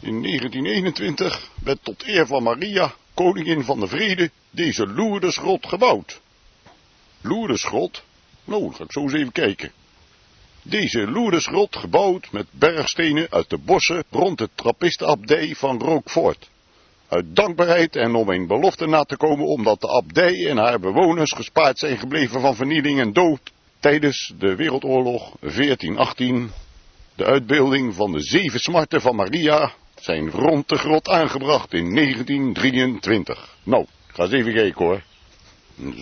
In 1921 werd tot eer van Maria, koningin van de vrede, deze Loerdesgrot gebouwd. Loerdesgrot nou, ga ik zo eens even kijken. Deze Loerdesgrot gebouwd met bergstenen uit de bossen rond de trappistenabdij van Rookvoort. Uit dankbaarheid en om een belofte na te komen omdat de abdij en haar bewoners gespaard zijn gebleven van vernieling en dood tijdens de Wereldoorlog 1418. De uitbeelding van de zeven smarten van Maria zijn rond de grot aangebracht in 1923. Nou, ga eens even kijken hoor.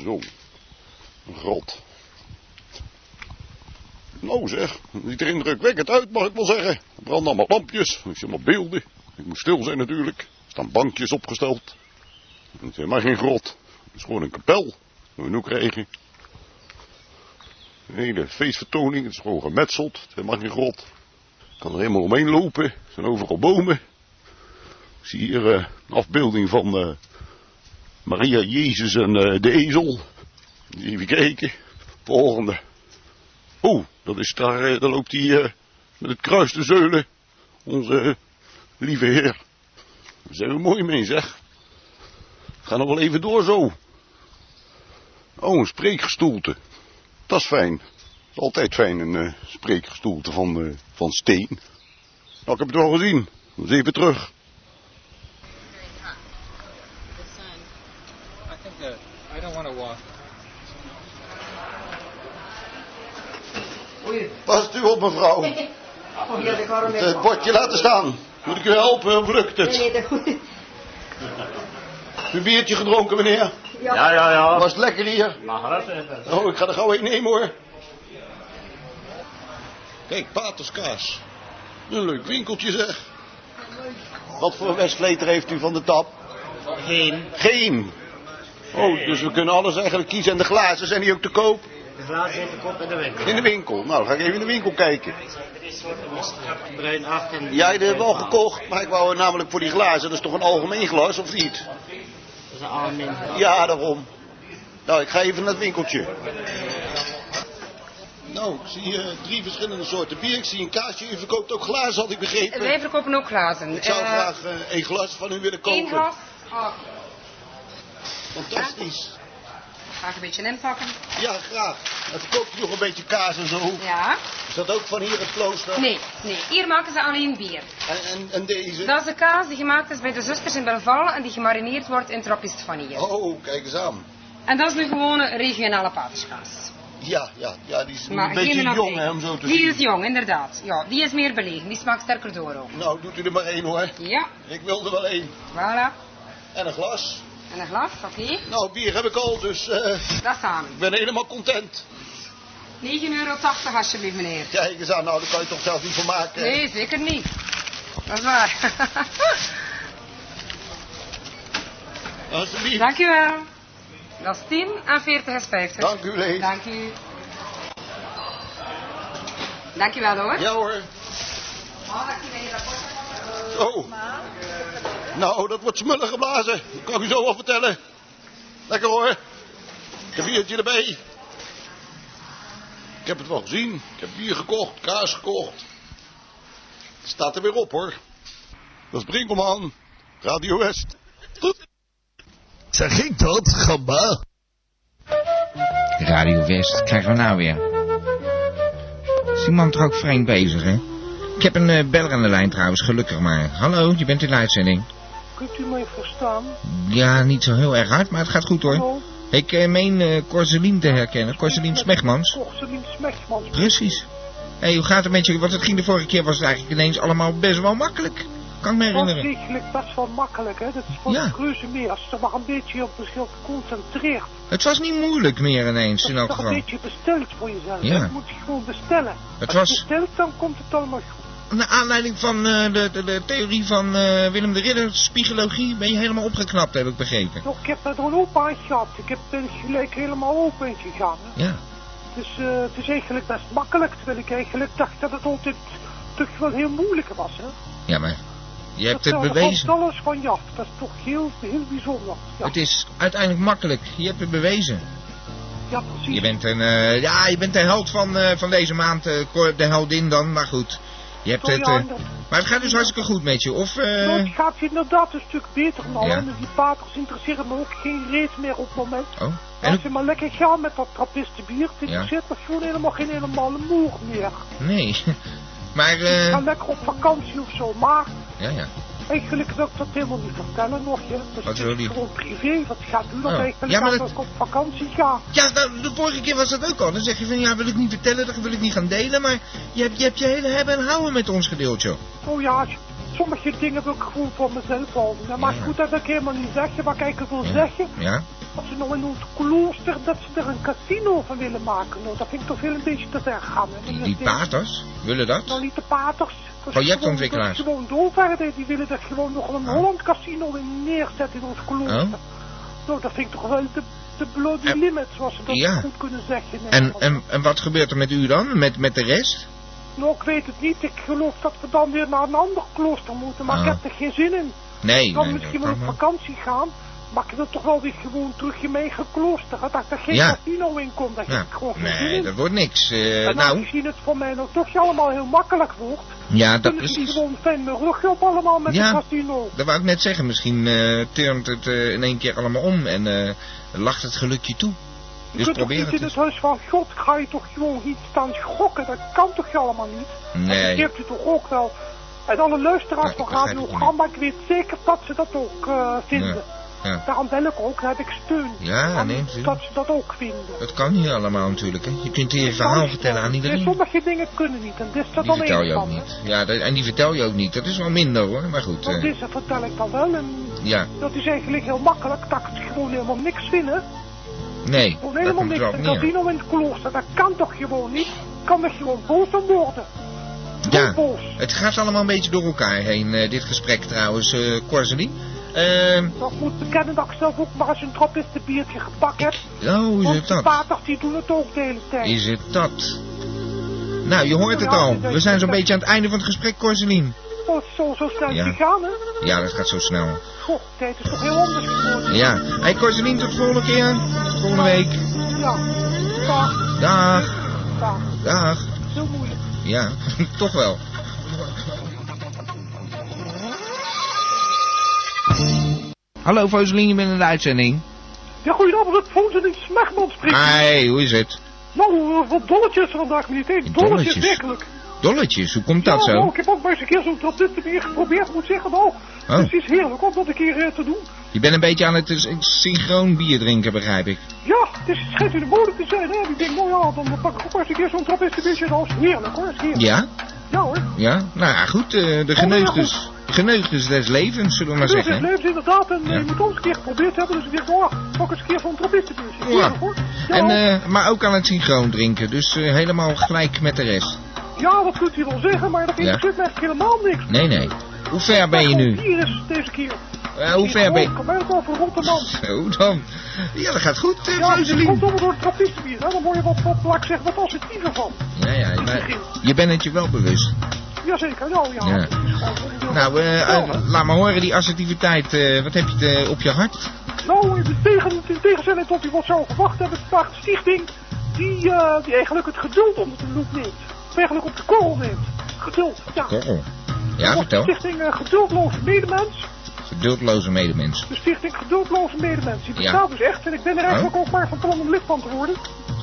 Zo, grot. Nou zeg, ziet er indrukwekkend uit, mag ik wel zeggen. Er branden allemaal lampjes, ik zie allemaal beelden. Ik moet stil zijn natuurlijk. Er staan bankjes opgesteld. Het is helemaal geen grot. Het is gewoon een kapel. Dat we nu krijgen. Een hele feestvertoning. Het is gewoon gemetseld. Het is helemaal geen grot. Ik kan er helemaal omheen lopen. Er zijn overal bomen. Ik zie hier uh, een afbeelding van uh, Maria, Jezus en uh, de ezel. Even kijken. Volgende. Oeh, dat is daar, eh, loopt hij uh, met het kruis te zeulen. Onze uh, lieve heer. Daar zijn we mooi mee, zeg. Ga nog wel even door zo. Oh, een spreekgestoelte. Dat is fijn. Is altijd fijn, een spreekgestoelte van, van steen. Nou, ik heb het wel gezien. Dan even terug. Past u op, mevrouw. <laughs> Oh, ja, ik had hem Het bordje laten staan. Moet ik u helpen of lukt het? Nee, nee, dat goed. Een biertje gedronken, meneer? Ja, ja, ja. Was het lekker hier? Oh, ik ga er gauw een nemen hoor. Kijk, paterskaas. Een leuk winkeltje zeg. Wat voor westleter heeft u van de tap? Geen. Geen. Oh, dus we kunnen alles eigenlijk kiezen. En de glazen zijn die ook te koop? De glazen zijn te koop in de winkel. In de winkel. Nou, dan ga ik even in de winkel kijken. Bruin 8 en... Ja, die hebben we al gekocht, maar ik wou namelijk voor die glazen. Dat is toch een algemeen glas, of niet? Dat is een algemeen glas. Ja, daarom. Nou, ik ga even naar het winkeltje. Nou, ik zie uh, drie verschillende soorten bier. Ik zie een kaasje. U verkoopt ook glazen, had ik begrepen. Wij verkopen ook glazen. Ik zou Eh, graag uh, een glas van u willen kopen. één glas. Oh, Fantastisch. Ga ik een beetje inpakken. Ja, graag. En verkoopt u nog een beetje kaas en zo? Ja. Is dat ook van hier het klooster? Nee, nee. Hier maken ze alleen bier. En, en, en deze? Dat is de kaas die gemaakt is bij de zusters in Belval en die gemarineerd wordt in trappist van hier. Oh, kijk eens aan. En dat is nu gewoon een regionale paterskaas. Ja, ja, ja, die is Maar een beetje jong, hè, om zo te Die zien. is jong, inderdaad. Ja, die is meer belegen. Die smaakt sterker door ook. Nou, doet u er maar één hoor. Ja, Ik wil er wel één. voilà. En een glas. En een glas, oké. Nou, bier heb ik al, dus eh, Dat samen. ik ben helemaal content. 9,80 euro alsjeblieft, meneer. Kijk eens aan, nou, daar kan je toch zelf niet van maken. Nee, zeker niet. Dat is waar. <laughs> Alsjeblieft. Dank u wel. Dat is 10 en 40 is 50. Dank u, Lee. Dank u. Dank u wel hoor. Ja hoor. Zo. Nou, dat wordt smullen geblazen. Dat kan ik u zo wel vertellen. Lekker hoor. Een biertje erbij. Ik heb het wel gezien. Ik heb bier gekocht, kaas gekocht. Het staat er weer op hoor. Dat is Brinkelman. Radio West. Zeg ik dat, gamba? Radio West, krijgen we nou weer. Is die man toch ook vreemd bezig, hè? Ik heb een beller aan de lijn trouwens, gelukkig maar. Hallo, je bent in de uitzending. Kunt u mij verstaan? Ja, niet zo heel erg hard, maar het gaat goed hoor. Hallo? Ik eh, meen Corselien te herkennen, Corselien Smegmans. Korselien Smechmans. Precies. Hé, hoe gaat het met je? Want het ging de vorige keer was het eigenlijk ineens allemaal best wel makkelijk. Kan ik me was herinneren. eigenlijk best wel makkelijk, hè? Dat is voor Ja. de meer. Als je maar een beetje op jezelf concentreert. Het was niet moeilijk meer ineens in elk Toch een geval. beetje besteld voor jezelf. Ja. Dat moet je gewoon bestellen. Het Als was- je bestelt, dan komt het allemaal goed. Naar aanleiding van eh, de, de, de theorie van eh, Willem de Ridder, spiegologie, ben je helemaal opgeknapt, heb ik begrepen. Toch, ik heb er een open aan gehad. Ik heb ben gelijk helemaal open gegaan. Hè? Ja. Dus het is eigenlijk best makkelijk. Terwijl ik eigenlijk dacht dat het altijd toch wel heel moeilijk was. Hè? Ja, maar je hebt dat, het bewezen. Komt alles van je af. Dat is toch heel, heel bijzonder. Ja, Het is uiteindelijk makkelijk. Je hebt het bewezen. ja precies. Je bent een, ja, je bent de held van, van deze maand, de heldin dan, maar goed. Je hebt het, eh, maar het gaat dus hartstikke goed met je, of... eh, Nou, het gaat inderdaad een stuk beter. Ja. En die paters interesseren me ook geen reet meer op het moment. Oh, en Als je maar lekker gaat met dat trappistenbier, het interesseert me gewoon helemaal geen helemaal moer meer. Nee, <laughs> maar... Ik eh ga lekker op vakantie of zo, maar ja, ja. Eigenlijk wil ik dat helemaal niet vertellen nog. Hè. Dus Wat wil gewoon privé, wat gaat u dat Oh. eigenlijk Ja, maar dat- ik op vakantie ga? Ja, nou, de vorige keer was dat ook al. Dan zeg je van, ja, wil ik niet vertellen, dat wil ik niet gaan delen, maar je hebt je, hebt je hele hebben en houden met ons gedeeld, joh. Oh ja, sommige dingen wil ik gewoon voor mezelf houden. hè. Maar Ja. goed, dat wil ik helemaal niet zeggen. Wat ik eigenlijk wil zeggen, Ja? Als ze nou in ons klooster dat ze er een casino van willen maken, nou, dat vind ik toch veel een beetje te ver gaan. hè. Die, die paters, willen dat? Nou, niet de paters. Dat Projectontwikkelaars. Gewoon, dat gewoon die willen er gewoon nog een Holland casino in neerzetten in ons klooster. Oh. Nou, dat vind ik toch wel de, de bloody En- limit, zoals ze dat Ja. goed kunnen zeggen. En, en, en wat gebeurt er met u dan, met, met de rest? Nou, ik weet het niet. Ik geloof dat we dan weer naar een ander klooster moeten, maar Ah. ik heb er geen zin in. Nee, Dan nee, misschien dat wel op vakantie gaan. Maar ik wil toch wel weer gewoon terug in mijn eigen klooster. hè, Dat er geen Ja. casino in komt. Dat Ja. ik gewoon geen Nee, dat wordt niks. Eh, en nou, aangezien het voor mij nou toch allemaal heel makkelijk wordt. ja, dat kunnen ze precies. gewoon fijn mijn rug op allemaal met Ja. een casino. Dat wou ik net zeggen. Misschien eh turnt het eh, in één keer allemaal om en lacht het geluk je toe. Je Dus kunt toch niet het in het huis van God, ga je toch gewoon iets staan schokken. Dat kan toch allemaal niet? Dat Nee. begrijpt u toch ook wel. En alle luisteraars Ja, van Radio. Gamba, ik weet zeker dat ze dat ook vinden. Ja. Daarom bel ik ook, heb ik steun. Ja, nee, dat ze dat ook vinden. Dat kan niet allemaal natuurlijk. Hè. Je kunt hier je verhaal vertellen aan En iedereen. sommige dingen kunnen niet, en dit is er Die dan vertel je ook niet. Ja, dat- en die vertel je ook niet. Dat is wel minder hoor, maar goed. Want eh, deze vertel ik dan wel, en ja, dat is eigenlijk heel makkelijk, dat ik gewoon helemaal niks vind, hè. nee, dat helemaal komt niks. Een casino in het klooster, dat kan toch gewoon niet? Kan er gewoon boos om worden. Ja, boos. het gaat allemaal een beetje door elkaar heen, eh, dit gesprek trouwens, Corselie. Ehm, Dat moet bekennen dat ik zelf ook maar eens een trappiste biertje gepakt heb. oh, hoe is het dat? paters die doen het ook de hele tijd. Is het dat? Nou, je hoort het al. We zijn zo'n beetje aan het einde van het gesprek, Corselien. Oh, het is zo, zo snel Ja. gegaan, hè? Ja, dat gaat zo snel. Goh, tijd is toch heel anders geworden. Ja. Hey Corselien, tot de volgende keer. Volgende week. Ja. Dag. Dag. Dag. Dag. Heel moeilijk. Ja, <laughs> toch wel. Hallo Foselien, je bent in de uitzending. Ja, goedenavond, het Fons in Smegman spreekt. Hey, hoe is het? Nou, eh, wat dolletjes vandaag, meneer. Dolletjes, Dolletjes? werkelijk. Dolletjes, hoe komt dat ja, nou, zo? ik heb ook maar eens een keer zo'n trappiste bier geprobeerd, moet zeggen. Nou, Oh. het is iets om dat een keer eh, te doen. Je bent een beetje aan het eh, synchroon bier drinken, begrijp ik. Ja, het is, het schijnt in de mode te zijn, hè. Ik denk, nou ja, dan pak ik ook maar eens een keer zo'n biertje. Dat is heerlijk, hoor. Is heerlijk. Ja? Ja, hoor. Ja? Nou ja, goed, eh, de geneugd dus. Geneugdes des levens, zullen we maar Dus het zeggen. leeft inderdaad en eh, Ja. je moet eens een keer geprobeerd hebben. Dus ik dacht, oh, ook eens een keer trappistenbiertje. Ja. hoor. Ja, En, eh, maar ook aan het synchroon drinken, dus eh, helemaal gelijk met de rest. ja, dat kunt u wel zeggen, maar dat Ja. interesseert me eigenlijk helemaal niks. Nee, nee. Hoe ver ben je nu? Hier is deze keer. Hoe ver ben je? Kom maar over Rotterdam. <laughs> Zo dan. Ja, dat gaat goed, eh, Ja, het komt allemaal door het trappistenbier. Dan word je wat, wat, laat ik zeggen, wat assertiever van. Ja, ja, maar je bent het je wel bewust. Jazeker, ja, ja. Ja. Nou, eh, eh, laat maar horen die assertiviteit. eh, wat heb je te- op je hart? Nou, in, tegen, in tegenstelling tot u wat zou verwacht hebben, vraagt de stichting die, eh, die eigenlijk het geduld onder de loep neemt. Of eigenlijk op de korrel neemt. Geduld, ja. Korrel. Ja, vertel. De stichting eh, Geduldloze Medemens. Geduldloze medemens. De stichting Geduldloze Medemens. Die Ja. bestaat dus echt. En ik ben er eigenlijk ook maar van plan om lid van te worden.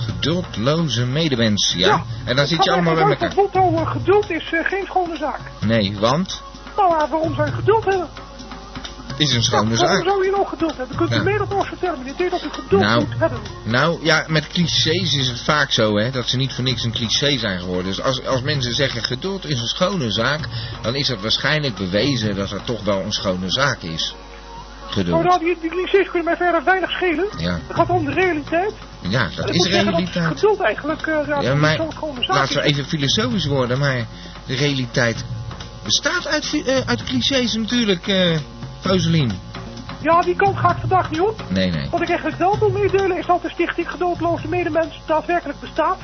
Geduldloze medemens, ja. En dan zit je allemaal bij elkaar. Het motto eh, geduld is eh, geen schone zaak. Nee, want Nou, ja, waarom zou je geduld hebben? het is een schone Waarom zaak. zou je nog geduld hebben? Kunt u Ja. mij dat eens vertellen, meneer? Deed dat u geduld Nou. moet hebben? Nou, ja, met clichés is het vaak zo, hè, dat ze niet voor niks een cliché zijn geworden. Dus als, als mensen zeggen geduld is een schone zaak, dan is het waarschijnlijk bewezen dat het toch wel een schone zaak is. Nou, die, die clichés kunnen mij verder weinig schelen. Ja, Het gaat om de realiteit. ja dat is realiteit. Dat geduld eigenlijk uh, ja, Ja, maar laten we even filosofisch worden, maar de realiteit bestaat uit, eh, uit clichés natuurlijk, Foselien. Ja, die kant ga ik vandaag niet op. Nee, nee. Wat ik eigenlijk wel wil meedelen is dat de stichting Geduldloze Medemens daadwerkelijk bestaat.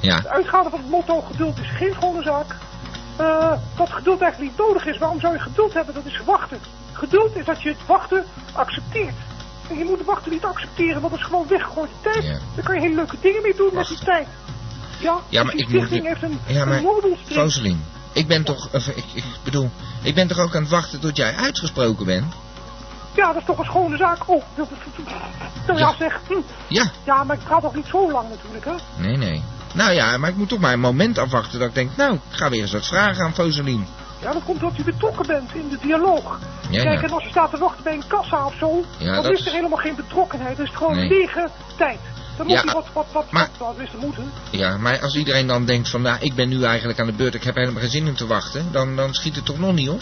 Ja, Uitgaande van het motto geduld is geen schone zaak. Eh, dat geduld eigenlijk niet nodig is. Waarom zou je geduld hebben? Dat is wachten. Geduld is dat je het wachten accepteert. En je moet het wachten niet accepteren, want dat is gewoon weggegooide tijd. Daar kan je hele leuke dingen mee doen met die tijd. Ja, ja maar die ik moet... heeft een, Ja, maar. Foselien, ik ben toch, of, ik, ik bedoel, ik ben toch ook aan het wachten tot jij uitgesproken bent? Ja, dat is toch een schone zaak. Oh, dat is... Nou ja, zeg. Hm. Ja. Ja, maar het gaat toch niet zo lang natuurlijk, hè? Nee, nee. Nou ja, maar ik moet toch maar een moment afwachten dat ik denk, nou, ik ga weer eens wat vragen aan Foselien. Ja, dat komt omdat u betrokken bent in de dialoog. Ja, Kijk, ja. en als je staat te wachten bij een kassa of zo, Ja, dan dat is er helemaal geen betrokkenheid. Dan is het gewoon Nee. lege tijd. Dan moet Ja, je wat, wat, wat, maar- wat, wat moeten. Ja, maar als iedereen dan denkt van, nou, ik ben nu eigenlijk aan de beurt, ik heb helemaal geen zin om te wachten, dan, dan schiet het toch nog niet op?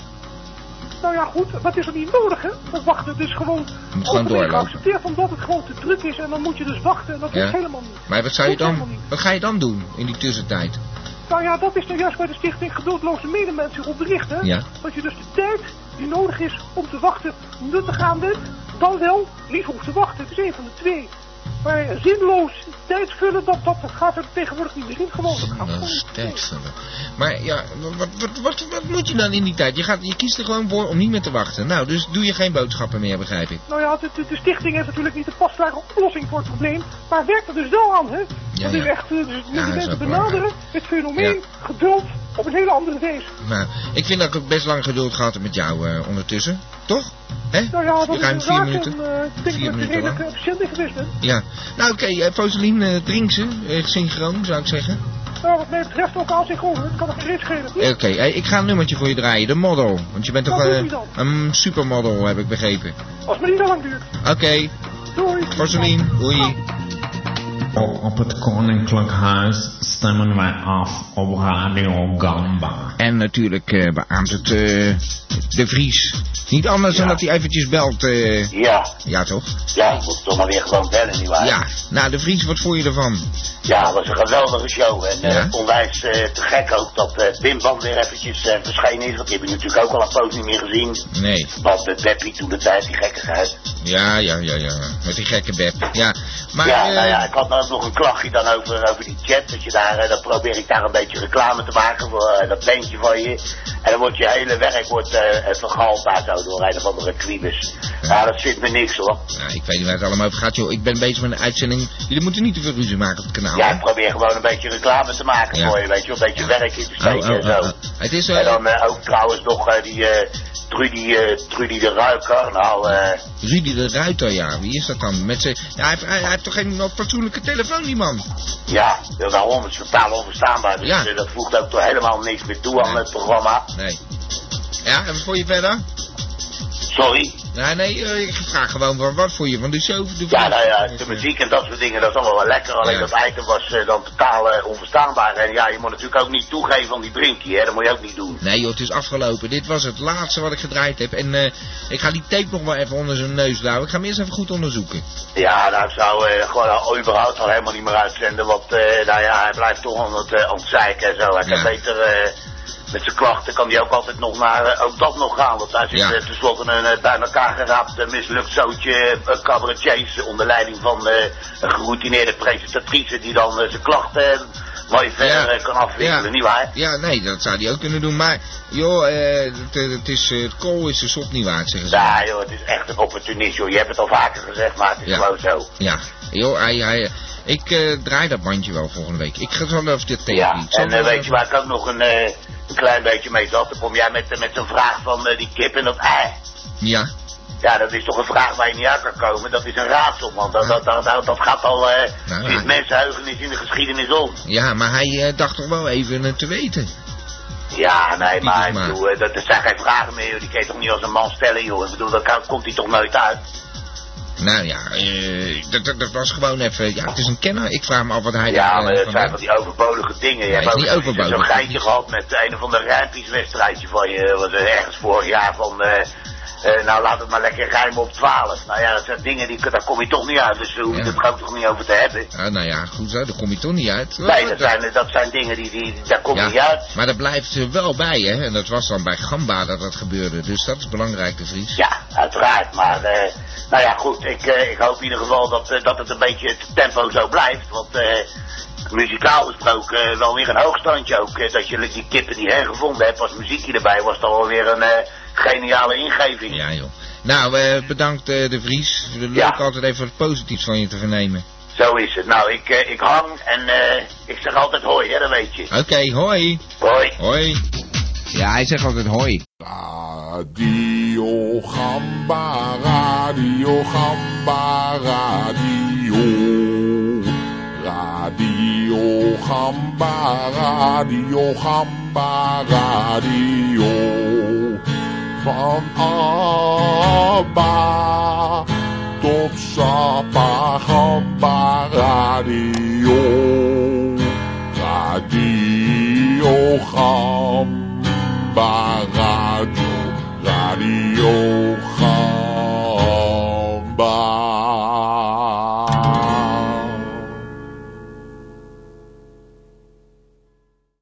Nou ja, goed, wat is er niet nodig, hè? Dat wachten dus gewoon moet gewoon doorlopen. geaccepteerd omdat het gewoon te druk is. En dan moet je dus wachten en dat is helemaal niet. Maar wat zou je dan, wat ga je dan doen in die tussentijd? Nou ja, dat is nou juist bij de stichting Geduldloze Medemensen op bericht, hè? Ja. Dat je dus de tijd die nodig is om te wachten nuttig aan bent, dan wel niet hoeft te wachten. Het is een van de twee. Maar zinloos tijd vullen, dat, dat gaat er tegenwoordig niet meer in gewoon. Is tijd vullen. Maar ja, wat, wat, wat, wat moet je dan in die tijd? Je, gaat, je kiest er gewoon voor om niet meer te wachten. Nou, dus doe je geen boodschappen meer, begrijp ik. Nou ja, de, de, de stichting heeft natuurlijk niet de pasklare oplossing voor het probleem, maar werkt er dus wel aan, hè? Ja, dat is echt, dus Ja, is mensen benaderen, het fenomeen, geduld, op een hele andere wijze. Maar ik vind dat ik best lang geduld gehad heb met jou eh, ondertussen. Toch? Hè? Nou ja, dat Ruim is vier minuten. en denk Vier dat ik er minuten lang. eh, geweest ben. Ja. Nou oké, okay, Foselien, eh, drink ze. eh, synchroon, zou ik zeggen. Nou, wat mij betreft ook als ik hoor, het kan nog geen schelen. Oké, hey, ik ga een nummertje voor je draaien. De model. Want je bent toch een supermodel, heb ik begrepen. Als het maar niet zo lang duurt. Oké. Doei. Foselien, doei. Op, op het Koninklijk Huis stemmen wij af op Radio Gamba. En natuurlijk eh beaamt het eh, de Vries. Niet anders dan dat hij eventjes belt. eh. Ja. Ja, toch? Ja, ik moet toch maar weer gewoon bellen, nietwaar? Ja. Nou, de Vries, wat vond je ervan? Ja, het was een geweldige show. En eh, Ja. onwijs eh, te gek ook dat eh Bim Bam weer eventjes verschenen is. Want die heb je natuurlijk ook al een poos niet meer gezien. Nee. Want met Beppie toen de tijd, die gekkigheid. Ja, ja, ja, ja. Met die gekke beb. Ja. Maar, ja, eh, nou ja, ik had nou nog een klachtje dan over, over die chat. Dat je daar, eh, dan probeer ik daar een beetje reclame te maken voor eh, dat beentje van je. En dan wordt je hele werk wordt, eh eh, daar zo door een of andere quibus. Ja, dat zit me niks hoor. Ja, ik weet niet waar het allemaal over gaat, joh. Ik ben bezig met een uitzending. Jullie moeten niet te veel ruzie maken op het kanaal. Ja, hè? ik probeer gewoon een beetje reclame te maken Ja. voor je, weet je, een beetje werk in te Oh, steken oh, en zo. oh. Het is, En dan ook trouwens nog die Trudy, Trudy de Ruiker. Nou, eh, Rudy de Ruiter, ja. Wie is dat dan? Met zijn... Ja, hij, heeft, hij, hij heeft toch geen fatsoenlijke telefoon, die man? ja, daarom is totaal onverstaanbaar. Dus Ja. eh, dat voegt ook toch helemaal niks meer toe aan het programma. Nee. Ja, en wat vond je verder? Sorry? Nee, nee, eh, ik vraag gewoon wat, wat voor je van de show. De Ja, nou ja, de muziek en dat soort dingen, dat is allemaal wel lekker. Alleen Ja. dat item was eh, dan totaal eh, onverstaanbaar. En ja, je moet natuurlijk ook niet toegeven aan die brinkie, hè. Dat moet je ook niet doen. Nee joh, het is afgelopen. Dit was het laatste wat ik gedraaid heb. En ik ga die tape nog wel even onder zijn neus houden. Ik ga hem eerst even goed onderzoeken. Ja, nou, ik zou gewoon al überhaupt al helemaal niet meer uitzenden. Want, nou ja, hij blijft toch aan het, aan het zeiken en zo. Hij kan beter... eh, met zijn klachten kan hij ook altijd nog naar eh, ook dat nog gaan. Want hij zit Ja. eh, tenslotte een eh, bij elkaar geraapt uh, mislukt zootje uh, cabaretiers onder leiding van eh, een geroutineerde presentatrice die dan eh, zijn klachten eh, mooi verder eh, kan afwikkelen, Ja. nietwaar? Ja, nee, dat zou hij ook kunnen doen. Maar, joh, eh, het, eh, het is, eh, het kool is de sop niet waard, zeggen ze. Ja joh, het is echt een opportunist joh. Je hebt het al vaker gezegd, maar het is gewoon zo. Ja, joh, hij, hij, ik eh, draai dat bandje wel volgende week. Ik ga zo even dit tape Ja, niet. En eh, weet je waar ik ook nog een, eh, een klein beetje mee zat? Dan kom jij met, met zo'n vraag van eh, die kip en dat ei. Ja, Ja, dat is toch een vraag waar je niet uit kan komen. Dat is een raadsel, man. Dat, dat, dat, dat, gaat al eh Nou, sinds mensenheugenis in de geschiedenis om. ja, maar hij eh, dacht toch wel even te weten. Ja, nee, maar, ik bedoel, dat, dat zijn geen vragen meer, joh. Die kan je toch niet als een man stellen, joh. Ik bedoel, daar kan- komt hij toch nooit uit. Nou ja, eh, dat, dat, dat was gewoon even, ja, het is een kenner. Ik vraag me af wat hij Ja, maar eh, dat van zijn van die overbodige dingen. Je hebt ook zo'n- geintje gehad met een of ander rijmpieswedstrijdje van je. Er ergens vorig jaar van... eh, eh, nou, laat het maar lekker rijmen op 12. Nou ja, dat zijn dingen, die, daar kom je toch niet uit. Dus daar hoef je Ja. het ook toch niet over te hebben. Ah, nou ja, goed zo, daar kom je toch niet uit. Nee, dat zijn, dat zijn dingen die, die daar kom je Ja, niet uit. Maar dat blijft er wel bij, hè. En dat was dan bij Gamba dat dat gebeurde. Dus dat is belangrijk, de Vries. Ja, uiteraard. Maar, eh, nou ja, goed. Ik, eh, ik hoop in ieder geval dat, eh, dat het een beetje het tempo zo blijft. Want, eh, muzikaal gesproken, wel weer een hoogstandje ook. dat je die kippen die hergevonden hebt als muziekje erbij, was toch wel weer een eh, geniale ingeving. Ja, joh. Nou, eh, bedankt eh, de Vries. Leuk Ja. altijd even wat positiefs van je te vernemen. Zo is het. Nou, ik, eh, ik hang en eh, ik zeg altijd hoi, hè, dat weet je. Oké, hoi. Hoi. Hoi. Ja, hij zegt altijd hoi. Radio Gamba, Radio Gamba, Radio. Radio Gamba, Radio Gamba, Radio. Van Abba tot Sapa Gamba Radio. Radio Gamba Radio. Radio